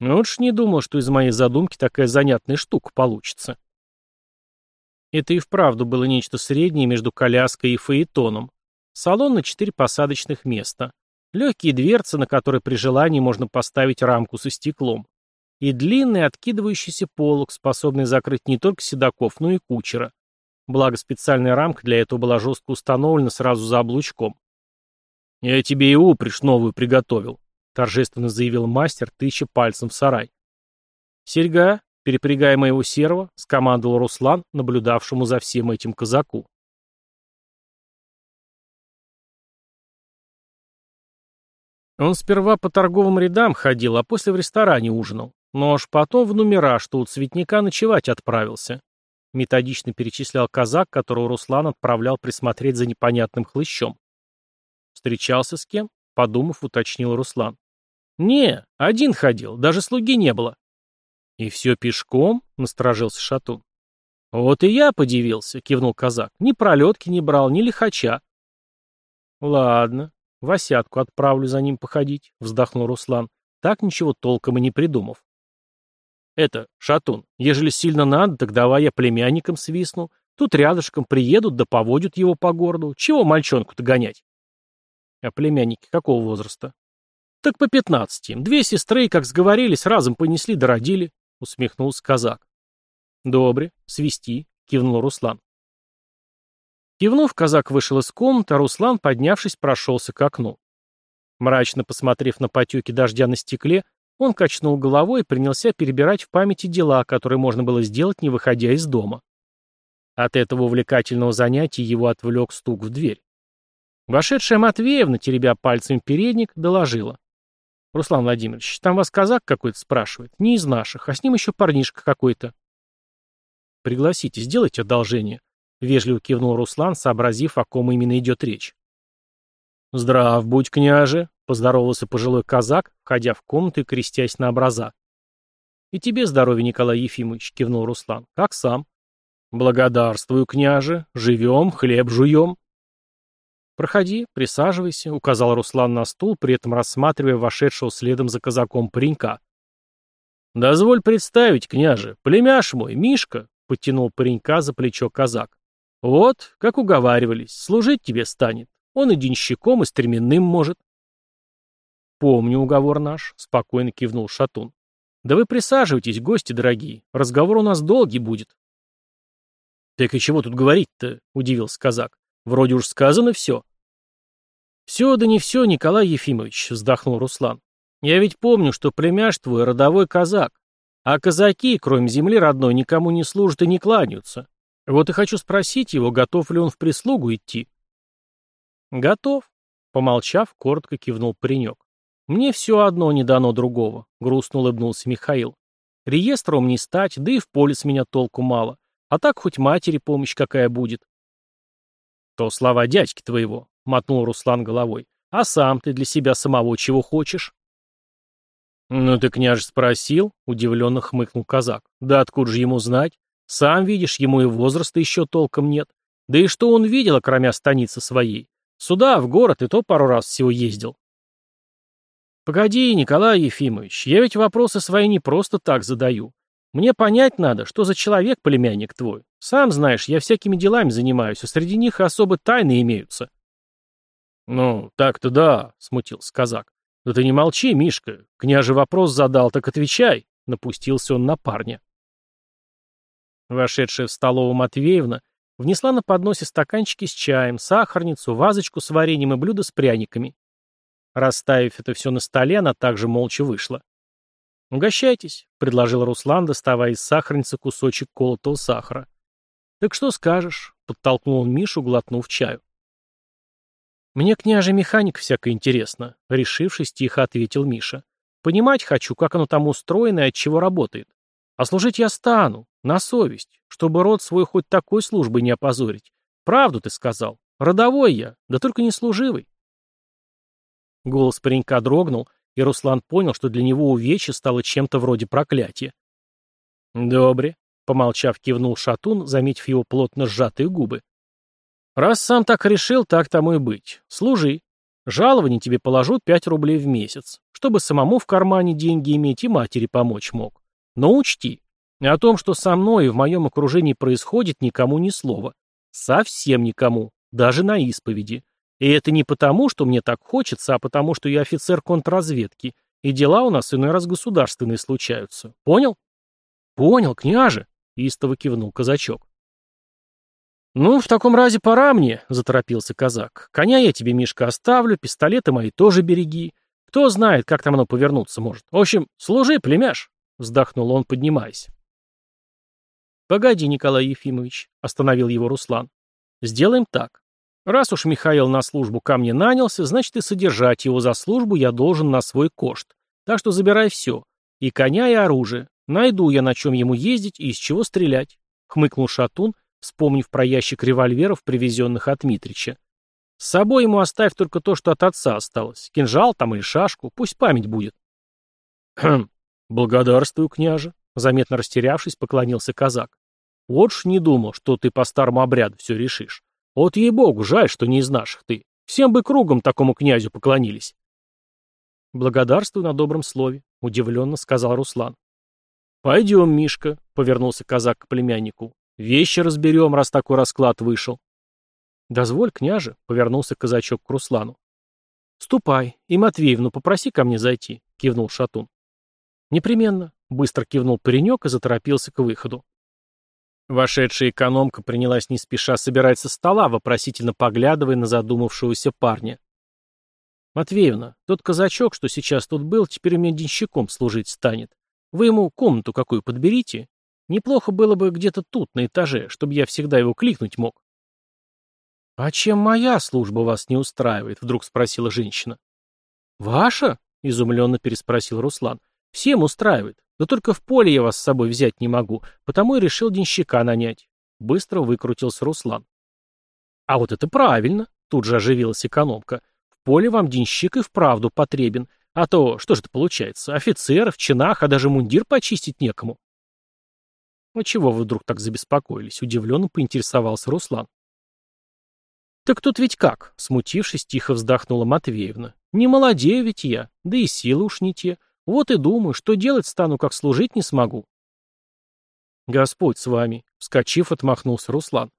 «Ну уж не думал, что из моей задумки такая занятная штука получится». Это и вправду было нечто среднее между коляской и фаэтоном. Салон на четыре посадочных места. Легкие дверцы, на которые при желании можно поставить рамку со стеклом. И длинный откидывающийся полог, способный закрыть не только седаков, но и кучера. Благо специальная рамка для этого была жестко установлена сразу за облучком. «Я тебе и упряжь новую приготовил», — торжественно заявил мастер, тыча пальцем в сарай. «Серьга, перепрягай моего серого», — скомандовал Руслан, наблюдавшему за всем этим казаку. Он сперва по торговым рядам ходил, а после в ресторане ужинал. Но аж потом в номера, что у цветника ночевать отправился. Методично перечислял казак, которого Руслан отправлял присмотреть за непонятным хлыщом. Встречался с кем? Подумав, уточнил Руслан. Не, один ходил, даже слуги не было. И все пешком? Насторожился Шатун. Вот и я подивился, кивнул казак. Ни пролетки не брал, ни лихача. Ладно, «Васятку отправлю за ним походить», — вздохнул Руслан, так ничего толком и не придумав. «Это, Шатун, ежели сильно надо, так давай я племянникам свистну. Тут рядышком приедут да поводят его по городу. Чего мальчонку-то гонять?» «А племянники какого возраста?» «Так по пятнадцати. Две сестры, как сговорились, разом понесли да родили», — усмехнулся казак. «Добре, свисти», — кивнул Руслан. И вновь казак вышел из комнаты, а Руслан, поднявшись, прошелся к окну. Мрачно посмотрев на потеки дождя на стекле, он качнул головой и принялся перебирать в памяти дела, которые можно было сделать, не выходя из дома. От этого увлекательного занятия его отвлек стук в дверь. Вошедшая Матвеевна, теребя пальцем передник, доложила. «Руслан Владимирович, там вас казак какой-то спрашивает. Не из наших, а с ним еще парнишка какой-то». «Пригласите, сделайте одолжение», — вежливо кивнул Руслан, сообразив, о ком именно идет речь. «Здрав будь, княже!» — поздоровался пожилой казак, входя в комнату и крестясь на образа. «И тебе здоровья, Николай Ефимович!» — кивнул Руслан. «Как сам?» «Благодарствую, княже! Живем, хлеб жуем!» «Проходи, присаживайся», — указал Руслан на стул, при этом рассматривая вошедшего следом за казаком паренька. «Дозволь представить, княже, племяш мой, Мишка», — подтянул паренька за плечо казак. Вот, как уговаривались, служить тебе станет. Он и денщиком, и стременным может. Помню уговор наш, спокойно кивнул Шатун. Да вы присаживайтесь, гости дорогие. Разговор у нас долгий будет. Так и чего тут говорить-то, удивился казак. Вроде уж сказано все. Все да не все, Николай Ефимович, вздохнул Руслан. Я ведь помню, что племяш твой родовой казак. А казаки, кроме земли родной, никому не служат и не кланяются. Вот и хочу спросить его, готов ли он в прислугу идти. Готов, помолчав, коротко кивнул паренек. Мне все одно не дано другого, грустно улыбнулся Михаил. Реестром не стать, да и в полис меня толку мало. А так хоть матери помощь какая будет. То слова дядьки твоего, мотнул Руслан головой. А сам ты для себя самого чего хочешь? Ну ты, княж спросил, удивленно хмыкнул казак. Да откуда же ему знать? Сам видишь, ему и возраста еще толком нет. Да и что он видел, кроме станицы своей? Сюда, в город, и то пару раз всего ездил. Погоди, Николай Ефимович, я ведь вопросы свои не просто так задаю. Мне понять надо, что за человек племянник твой. Сам знаешь, я всякими делами занимаюсь, а среди них особо тайны имеются. Ну, так-то да, смутился казак. Да ты не молчи, Мишка. Княже вопрос задал, так отвечай. Напустился он на парня. Вошедшая в столовую Матвеевна внесла на подносе стаканчики с чаем, сахарницу, вазочку с вареньем и блюдо с пряниками. Расставив это все на столе, она также молча вышла. «Угощайтесь», — предложил Руслан, доставая из сахарницы кусочек колотого сахара. «Так что скажешь?» — подтолкнул он Мишу, глотнув чаю. «Мне, княже, механик всяко интересно», — решившись, тихо ответил Миша. «Понимать хочу, как оно там устроено и от чего работает. А служить я стану, на совесть, чтобы род свой хоть такой службы не опозорить. Правду ты сказал. Родовой я, да только не служивый. Голос паренька дрогнул, и Руслан понял, что для него увечье стало чем-то вроде проклятия. «Добре», — помолчав, кивнул Шатун, заметив его плотно сжатые губы. «Раз сам так решил, так тому и быть. Служи. Жалование тебе положу пять рублей в месяц, чтобы самому в кармане деньги иметь и матери помочь мог. Но учти, и о том, что со мной и в моем окружении происходит, никому ни слова. Совсем никому. Даже на исповеди. И это не потому, что мне так хочется, а потому, что я офицер контрразведки, и дела у нас иной раз государственные случаются. Понял? Понял, княже, — истово кивнул казачок. «Ну, в таком разе пора мне», — заторопился казак. «Коня я тебе, Мишка, оставлю, пистолеты мои тоже береги. Кто знает, как там оно повернуться может. В общем, служи, племяш», — вздохнул он, поднимаясь. «Погоди, Николай Ефимович», — остановил его Руслан. «Сделаем так. Раз уж Михаил на службу ко мне нанялся, значит и содержать его за службу я должен на свой кошт. Так что забирай все. И коня, и оружие. Найду я, на чем ему ездить и из чего стрелять», — хмыкнул Шатун, вспомнив про ящик револьверов, привезенных от Митрича. «С собой ему оставь только то, что от отца осталось. Кинжал там или шашку. Пусть память будет». «Хм, благодарствую, княже», — заметно растерявшись, поклонился казак. Вот ж не думал, что ты по старому обряду все решишь. Вот ей-богу, жаль, что не из наших ты. Всем бы кругом такому князю поклонились. Благодарствую на добром слове, удивленно сказал Руслан. Пойдем, Мишка, повернулся казак к племяннику. Вещи разберем, раз такой расклад вышел. Дозволь, княже, повернулся казачок к Руслану. Ступай и Матвеевну попроси ко мне зайти, кивнул Шатун. Непременно, быстро кивнул паренек и заторопился к выходу. Вошедшая экономка принялась не спеша собирать со стола, вопросительно поглядывая на задумавшегося парня. «Матвеевна, тот казачок, что сейчас тут был, теперь у меня денщиком служить станет. Вы ему комнату какую подберите? Неплохо было бы где-то тут, на этаже, чтобы я всегда его кликнуть мог». «А чем моя служба вас не устраивает?» — вдруг спросила женщина. «Ваша?» — изумленно переспросил Руслан. «Всем устраивает. Да только в поле я вас с собой взять не могу, потому и решил денщика нанять. Быстро выкрутился Руслан. А вот это правильно, тут же оживилась экономка. В поле вам денщик и вправду потребен. А то, что же это получается, офицер, в чинах, а даже мундир почистить некому. Ну чего вы вдруг так забеспокоились? Удивленно поинтересовался Руслан. «Так тут ведь как?» — смутившись, тихо вздохнула Матвеевна. «Не молодею ведь я, да и силы уж не те. Вот и думаю, что делать стану, как служить не смогу. Господь с вами, вскочив, отмахнулся Руслан.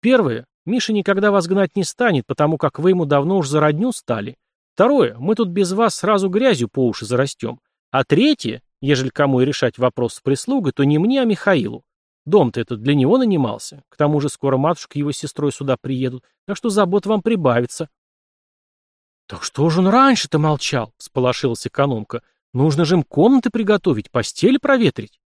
Первое, Миша никогда вас гнать не станет, потому как вы ему давно уж за родню стали. Второе, мы тут без вас сразу грязью по уши зарастем. А третье, ежели кому и решать вопрос с прислугой, то не мне, а Михаилу. Дом-то этот для него нанимался. К тому же скоро матушка и его сестрой сюда приедут, так что забот вам прибавится. — Так что же он раньше-то молчал? — всполошилась экономка. Нужно же им комнаты приготовить, постель проветрить.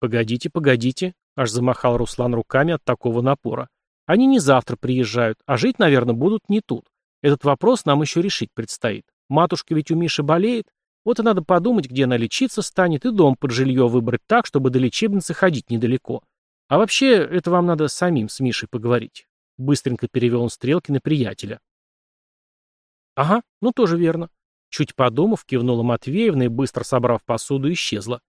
Погодите, погодите, аж замахал Руслан руками от такого напора. Они не завтра приезжают, а жить, наверное, будут не тут. Этот вопрос нам еще решить предстоит. Матушка ведь у Миши болеет. Вот и надо подумать, где она лечиться станет, и дом под жилье выбрать так, чтобы до лечебницы ходить недалеко. А вообще, это вам надо самим с Мишей поговорить. Быстренько перевел он стрелки на приятеля. Ага, ну тоже верно. Чуть подумав, кивнула Матвеевна и, быстро собрав посуду, исчезла.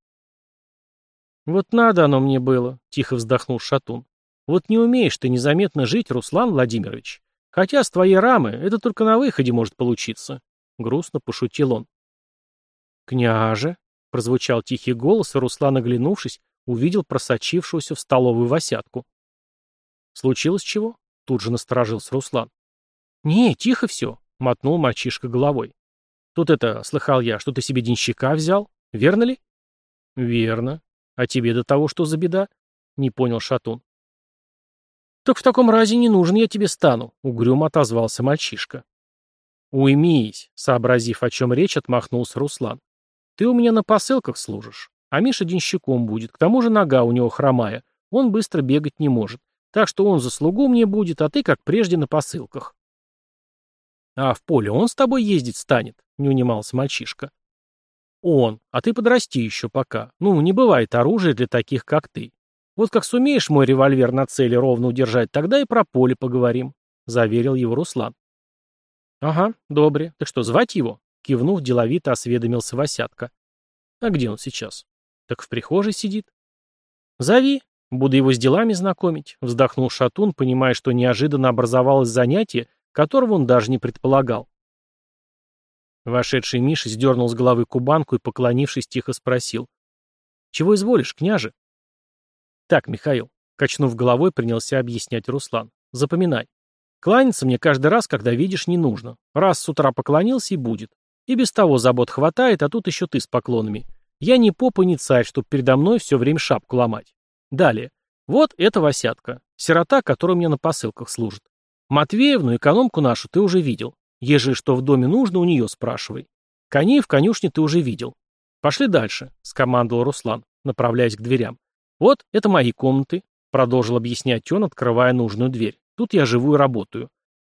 «Вот надо оно мне было», — тихо вздохнул Шатун. «Вот не умеешь ты незаметно жить, Руслан Владимирович. Хотя с твоей рамы это только на выходе может получиться», — грустно пошутил он. «Княже», — прозвучал тихий голос, и Руслан, оглянувшись, увидел просочившуюся в столовую восятку. «Случилось чего?» — тут же насторожился Руслан. «Не, тихо все», — мотнул мальчишка головой. Тут это, слыхал я, что ты себе денщика взял, верно ли? Верно. А тебе до того, что за беда? Не понял Шатун. Так в таком разе не нужен я тебе стану, угрюмо отозвался мальчишка. Уймись, сообразив, о чем речь, отмахнулся Руслан. Ты у меня на посылках служишь, а Миша денщиком будет, к тому же нога у него хромая, он быстро бегать не может. Так что он за слугу мне будет, а ты, как прежде, на посылках. «А в поле он с тобой ездить станет?» — не унимался мальчишка. «Он. А ты подрасти еще пока. Ну, не бывает оружия для таких, как ты. Вот как сумеешь мой револьвер на цели ровно удержать, тогда и про поле поговорим», — заверил его Руслан. «Ага, добре. Так что, звать его?» — кивнув, деловито осведомился Васятка. «А где он сейчас?» «Так в прихожей сидит». «Зови. Буду его с делами знакомить», — вздохнул Шатун, понимая, что неожиданно образовалось занятие, которого он даже не предполагал. Вошедший Миша сдернул с головы кубанку и, поклонившись, тихо спросил. «Чего изволишь, княже?» «Так, Михаил», — качнув головой, принялся объяснять Руслан. «Запоминай. Кланяться мне каждый раз, когда видишь, не нужно. Раз с утра поклонился и будет. И без того забот хватает, а тут еще ты с поклонами. Я не попа, не царь, чтоб передо мной все время шапку ломать. Далее. Вот эта Васятка, сирота, которая мне на посылках служит. Матвеевну экономку нашу ты уже видел. Ежели что в доме нужно, у нее спрашивай. Коней в конюшне ты уже видел. Пошли дальше, скомандовал Руслан, направляясь к дверям. Вот, это мои комнаты, продолжил объяснять он, открывая нужную дверь. Тут я живу и работаю.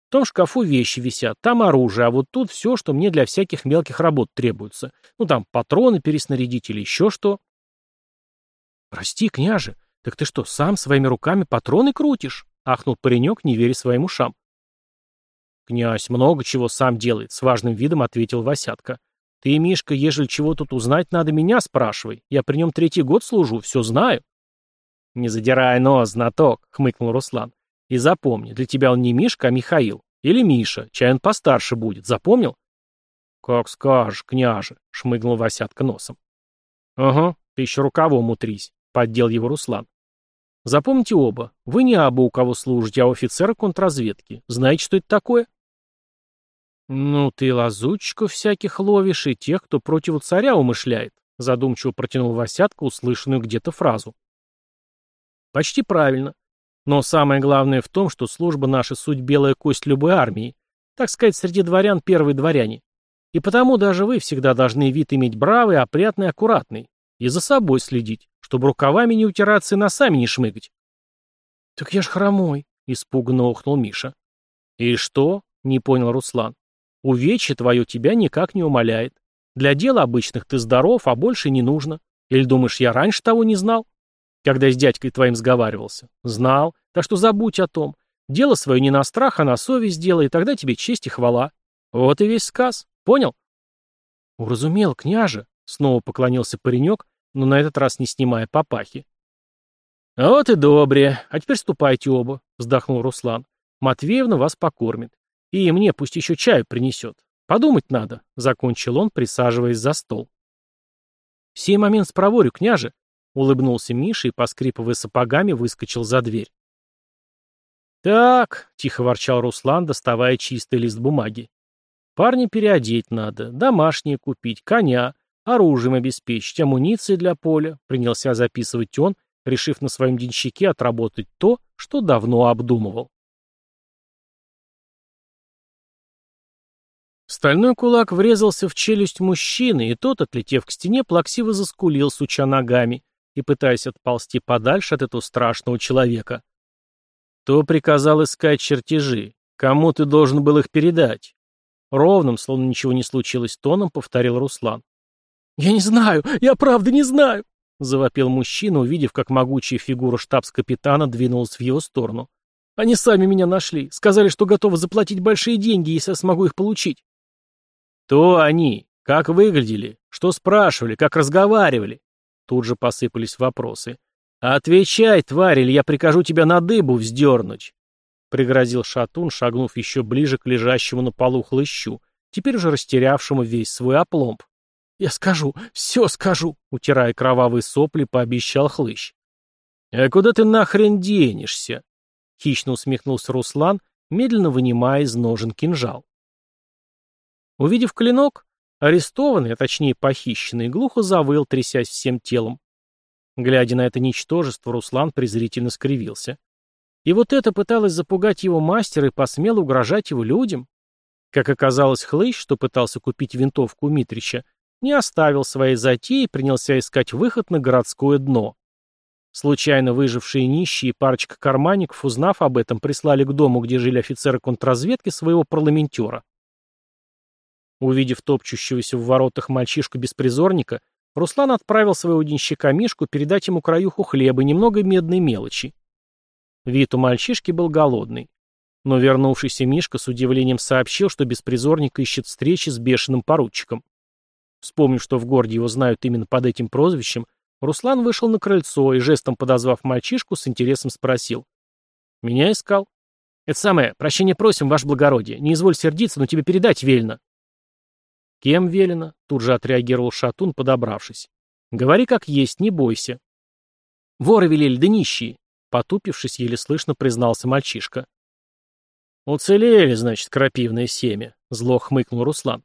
В том шкафу вещи висят, там оружие, а вот тут все, что мне для всяких мелких работ требуется. Ну там патроны переснарядить или еще что. Прости, княже, так ты что, сам своими руками патроны крутишь? — ахнул паренек, не веря своим ушам. «Князь много чего сам делает», — с важным видом ответил Васятка. «Ты, Мишка, ежели чего тут узнать, надо меня спрашивай. Я при нем третий год служу, все знаю». «Не задирай нос, знаток», — хмыкнул Руслан. «И запомни, для тебя он не Мишка, а Михаил. Или Миша, чай он постарше будет, запомнил?» «Как скажешь, княже», — шмыгнул Васятка носом. «Ага, ты еще рукавом утрись», — поддел его Руслан. Запомните оба, вы не оба у кого служите, а у офицера контрразведки. Знаете, что это такое? Ну, ты лазутчиков всяких ловишь и тех, кто против царя умышляет, задумчиво протянул Васятка услышанную где-то фразу. Почти правильно. Но самое главное в том, что служба наша суть белая кость любой армии. Так сказать, среди дворян первые дворяне. И потому даже вы всегда должны вид иметь бравый, опрятный, аккуратный. И за собой следить чтобы рукавами не утираться и носами не шмыгать. «Так я ж хромой», — испуганно охнул Миша. «И что?» — не понял Руслан. «Увечье твое тебя никак не умоляет. Для дела обычных ты здоров, а больше не нужно. Или думаешь, я раньше того не знал? Когда с дядькой твоим сговаривался. Знал. Так что забудь о том. Дело свое не на страх, а на совесть делай, и тогда тебе честь и хвала. Вот и весь сказ. Понял?» «Уразумел, княже», — снова поклонился паренек, но на этот раз не снимая папахи. А вот и добре. А теперь ступайте оба», — вздохнул Руслан. «Матвеевна вас покормит. И мне пусть еще чаю принесет. Подумать надо», — закончил он, присаживаясь за стол. «В сей момент спроворю, княже», — улыбнулся Миша и, поскрипывая сапогами, выскочил за дверь. «Так», — тихо ворчал Руслан, доставая чистый лист бумаги. «Парня переодеть надо, домашнее купить, коня, оружием обеспечить, амуницией для поля, принялся записывать он, решив на своем денщике отработать то, что давно обдумывал. Стальной кулак врезался в челюсть мужчины, и тот, отлетев к стене, плаксиво заскулил, суча ногами и пытаясь отползти подальше от этого страшного человека. То приказал искать чертежи. Кому ты должен был их передать? Ровным, словно ничего не случилось, тоном повторил Руслан. «Я не знаю! Я правда не знаю!» — завопил мужчина, увидев, как могучая фигура штабс-капитана двинулась в его сторону. «Они сами меня нашли. Сказали, что готовы заплатить большие деньги, если я смогу их получить». «То они. Как выглядели? Что спрашивали? Как разговаривали?» Тут же посыпались вопросы. «Отвечай, тварь, или я прикажу тебя на дыбу вздернуть!» Пригрозил шатун, шагнув еще ближе к лежащему на полу хлыщу, теперь уже растерявшему весь свой опломб. «Я скажу, все скажу», — утирая кровавые сопли, пообещал хлыщ. «А куда ты нахрен денешься?» — хищно усмехнулся Руслан, медленно вынимая из ножен кинжал. Увидев клинок, арестованный, а точнее похищенный, глухо завыл, трясясь всем телом. Глядя на это ничтожество, Руслан презрительно скривился. И вот это пыталось запугать его мастер и посмел угрожать его людям. Как оказалось, Хлыщ, что пытался купить винтовку у Митрича, не оставил своей затеи и принялся искать выход на городское дно. Случайно выжившие нищие и парочка карманников, узнав об этом, прислали к дому, где жили офицеры контрразведки, своего парламентера. Увидев топчущегося в воротах мальчишку-беспризорника, Руслан отправил своего денщика Мишку передать ему краюху хлеба и немного медной мелочи. Вид у мальчишки был голодный. Но вернувшийся Мишка с удивлением сообщил, что беспризорник ищет встречи с бешеным поручиком. Вспомнив, что в городе его знают именно под этим прозвищем, Руслан вышел на крыльцо и, жестом подозвав мальчишку, с интересом спросил. «Меня искал?» «Это самое, прощение просим, ваше благородие. Не изволь сердиться, но тебе передать велено». «Кем велено?» — тут же отреагировал Шатун, подобравшись. «Говори как есть, не бойся». «Воры велели, да нищие!» — потупившись, еле слышно признался мальчишка. «Уцелели, значит, крапивное семя», — зло хмыкнул Руслан.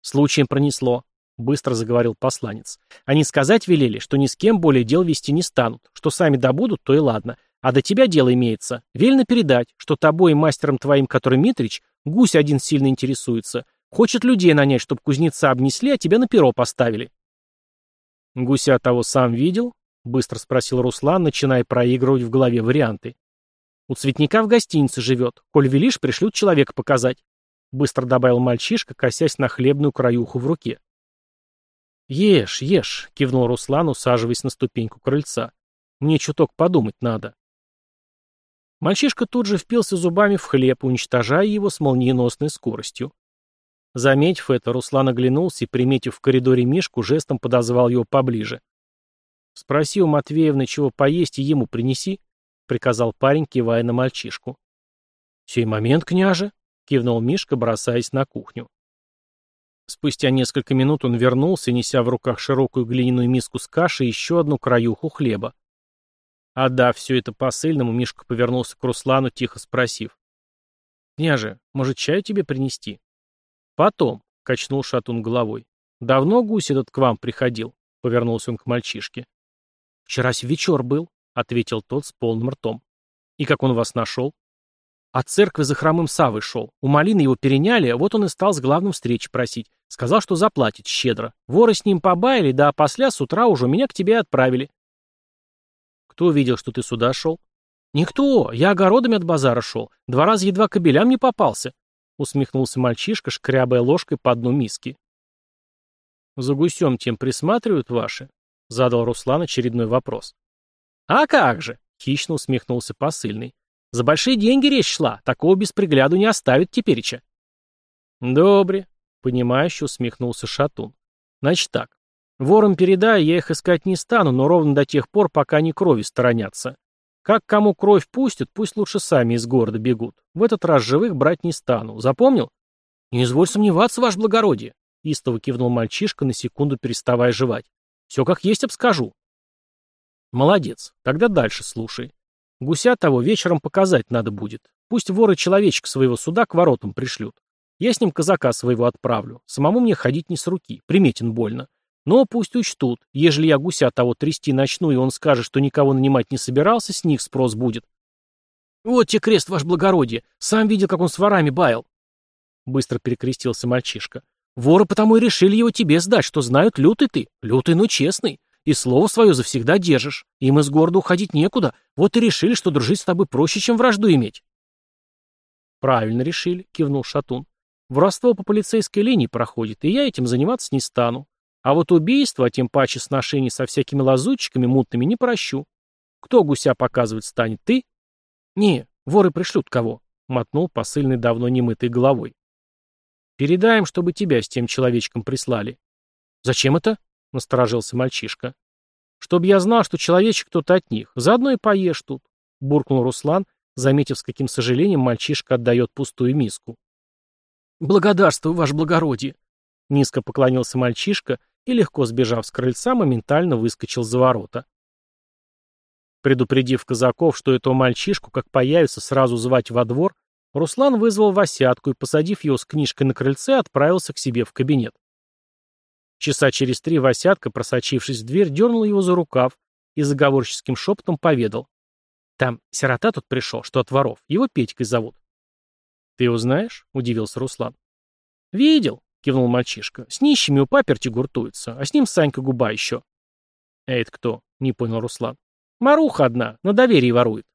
«Случаем пронесло. — быстро заговорил посланец. «Они сказать велели, что ни с кем более дел вести не станут. Что сами добудут, то и ладно. А до тебя дело имеется. Велено передать, что тобой и мастером твоим, который Митрич, гусь один сильно интересуется. Хочет людей нанять, чтобы кузнеца обнесли, а тебя на перо поставили». «Гуся того сам видел?» — быстро спросил Руслан, начиная проигрывать в голове варианты. «У цветника в гостинице живет. Коль велишь, пришлют человека показать», — быстро добавил мальчишка, косясь на хлебную краюху в руке. «Ешь, ешь!» — кивнул Руслан, усаживаясь на ступеньку крыльца. «Мне чуток подумать надо». Мальчишка тут же впился зубами в хлеб, уничтожая его с молниеносной скоростью. Заметив это, Руслан оглянулся и, приметив в коридоре Мишку, жестом подозвал его поближе. «Спроси у Матвеевны, чего поесть, и ему принеси», — приказал парень, кивая на мальчишку. «Сей момент, княже», — кивнул Мишка, бросаясь на кухню. Спустя несколько минут он вернулся, неся в руках широкую глиняную миску с кашей и еще одну краюху хлеба. Отдав все это посыльному, Мишка повернулся к Руслану, тихо спросив. «Княже, может, чаю тебе принести?» «Потом», — качнул шатун головой. «Давно гусь этот к вам приходил?» — повернулся он к мальчишке. «Вчерась вечер был», — ответил тот с полным ртом. «И как он вас нашел?» «От церкви за хромым Савой шел. У Малины его переняли, а вот он и стал с главным встречи просить. Сказал, что заплатит щедро. Воры с ним побаяли, да после с утра уже меня к тебе отправили. Кто видел, что ты сюда шел? Никто. Я огородами от базара шел. Два раза едва кобелям не попался. Усмехнулся мальчишка, шкрябая ложкой по дну миски. За гусем тем присматривают ваши? Задал Руслан очередной вопрос. А как же? Хищно усмехнулся посыльный. За большие деньги речь шла. Такого без пригляду не оставит тепереча. Добре, Понимающе усмехнулся Шатун. Значит так. Ворам передай, я их искать не стану, но ровно до тех пор, пока они крови сторонятся. Как кому кровь пустят, пусть лучше сами из города бегут. В этот раз живых брать не стану. Запомнил? Не изволь сомневаться, ваше благородие. Истово кивнул мальчишка, на секунду переставая жевать. Все как есть обскажу. Молодец. Тогда дальше слушай. Гуся того вечером показать надо будет. Пусть воры человечек своего суда к воротам пришлют. Я с ним казака своего отправлю. Самому мне ходить не с руки, приметен больно. Но пусть учтут. Ежели я гуся того трясти начну, и он скажет, что никого нанимать не собирался, с них спрос будет. Вот те крест, ваш благородие. Сам видел, как он с ворами баял. Быстро перекрестился мальчишка. Воры потому и решили его тебе сдать, что знают, лютый ты. Лютый, но честный. И слово свое завсегда держишь. Им из города уходить некуда. Вот и решили, что дружить с тобой проще, чем вражду иметь. Правильно решили, кивнул Шатун. Воровство по полицейской линии проходит, и я этим заниматься не стану. А вот убийство, а тем паче сношений со всякими лазутчиками мутными, не прощу. Кто гуся показывать станет, ты? Не, воры пришлют кого, — мотнул посыльный давно немытой головой. Передаем, чтобы тебя с тем человечком прислали. Зачем это? — насторожился мальчишка. Чтобы я знал, что человечек кто-то от них. Заодно и поешь тут, — буркнул Руслан, заметив, с каким сожалением мальчишка отдает пустую миску. «Благодарствую, ваше благородие!» Низко поклонился мальчишка и, легко сбежав с крыльца, моментально выскочил за ворота. Предупредив казаков, что этого мальчишку, как появится, сразу звать во двор, Руслан вызвал Васятку и, посадив его с книжкой на крыльце, отправился к себе в кабинет. Часа через три Васятка, просочившись в дверь, дернул его за рукав и заговорческим шепотом поведал. «Там сирота тут пришел, что от воров, его Петькой зовут. «Ты его знаешь?» — удивился Руслан. «Видел», — кивнул мальчишка. «С нищими у паперти гуртуется, а с ним Санька Губа еще». «А это кто?» — не понял Руслан. «Маруха одна, на доверии ворует».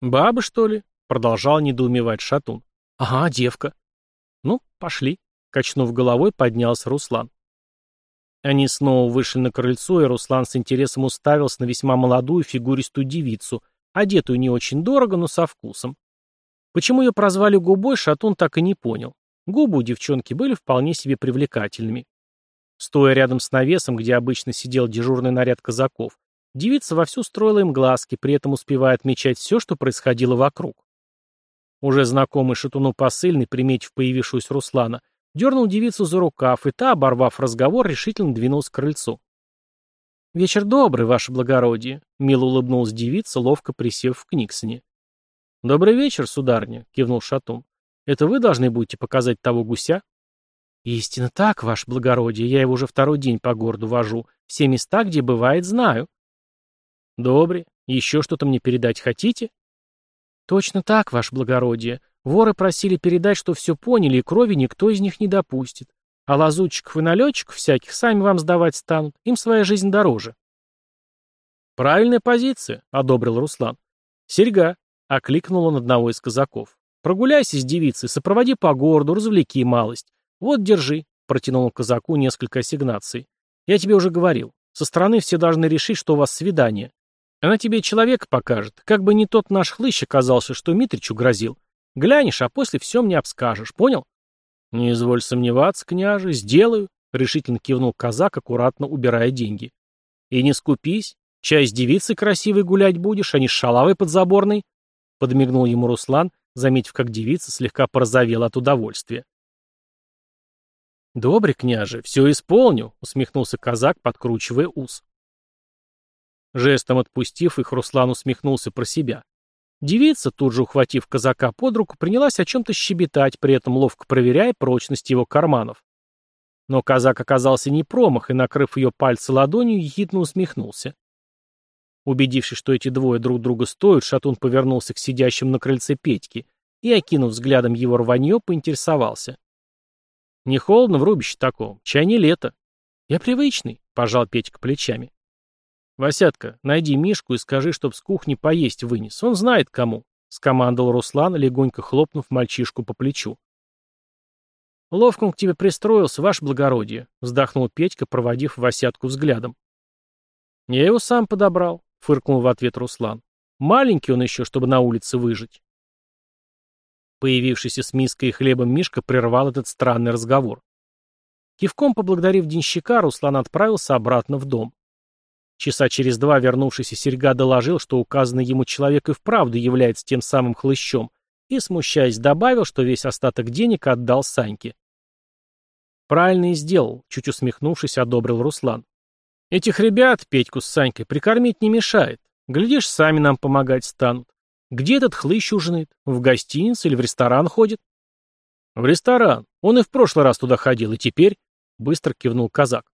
«Баба, что ли?» — продолжал недоумевать Шатун. «Ага, девка». «Ну, пошли», — качнув головой, поднялся Руслан. Они снова вышли на крыльцо, и Руслан с интересом уставился на весьма молодую фигуристую девицу, одетую не очень дорого, но со вкусом. Почему ее прозвали губой, Шатун так и не понял. Губы у девчонки были вполне себе привлекательными. Стоя рядом с навесом, где обычно сидел дежурный наряд казаков, девица вовсю строила им глазки, при этом успевая отмечать все, что происходило вокруг. Уже знакомый Шатуну посыльный, приметив появившуюся Руслана, дернул девицу за рукав, и та, оборвав разговор, решительно двинулась к крыльцу. «Вечер добрый, ваше благородие», — мило улыбнулась девица, ловко присев в книгсоне. «Добрый вечер, сударыня», — кивнул Шатум. «Это вы должны будете показать того гуся?» «Истинно так, ваше благородие. Я его уже второй день по городу вожу. Все места, где бывает, знаю». «Добре. Еще что-то мне передать хотите?» «Точно так, ваше благородие. Воры просили передать, что все поняли, и крови никто из них не допустит. А лазутчиков и налетчиков всяких сами вам сдавать станут. Им своя жизнь дороже». «Правильная позиция», — одобрил Руслан. «Серьга, Окликнул он одного из казаков. «Прогуляйся с девицей, сопроводи по городу, развлеки малость. Вот, держи», — протянул казаку несколько ассигнаций. «Я тебе уже говорил. Со стороны все должны решить, что у вас свидание. Она тебе человека покажет, как бы не тот наш хлыщ оказался, что Митричу грозил. Глянешь, а после все мне обскажешь, понял?» «Не изволь сомневаться, княже, сделаю», — решительно кивнул казак, аккуратно убирая деньги. «И не скупись, часть девицы красивой гулять будешь, а не с шалавой подзаборной», Подмигнул ему Руслан, заметив, как девица слегка порозовела от удовольствия. «Добрый княже, все исполню», — усмехнулся казак, подкручивая ус. Жестом отпустив их, Руслан усмехнулся про себя. Девица, тут же ухватив казака под руку, принялась о чем-то щебетать, при этом ловко проверяя прочность его карманов. Но казак оказался не промах и, накрыв ее пальцы ладонью, ехидно усмехнулся. Убедившись, что эти двое друг друга стоят, Шатун повернулся к сидящим на крыльце Петьке и, окинув взглядом его рванье, поинтересовался. «Не холодно в рубище таком, чай не лето». «Я привычный», — пожал Петька плечами. «Васятка, найди Мишку и скажи, чтоб с кухни поесть вынес. Он знает кому», — скомандовал Руслан, легонько хлопнув мальчишку по плечу. «Ловко он к тебе пристроился, ваше благородие», — вздохнул Петька, проводив Васятку взглядом. «Я его сам подобрал фыркнул в ответ Руслан. Маленький он еще, чтобы на улице выжить. Появившийся с миской и хлебом Мишка прервал этот странный разговор. Кивком поблагодарив денщика, Руслан отправился обратно в дом. Часа через два вернувшийся серьга доложил, что указанный ему человек и вправду является тем самым хлыщом, и, смущаясь, добавил, что весь остаток денег отдал Саньке. «Правильно и сделал», — чуть усмехнувшись, одобрил Руслан. Этих ребят, Петьку с Санькой, прикормить не мешает. Глядишь, сами нам помогать станут. Где этот хлыщ ужинает? В гостинице или в ресторан ходит? В ресторан. Он и в прошлый раз туда ходил, и теперь... Быстро кивнул казак.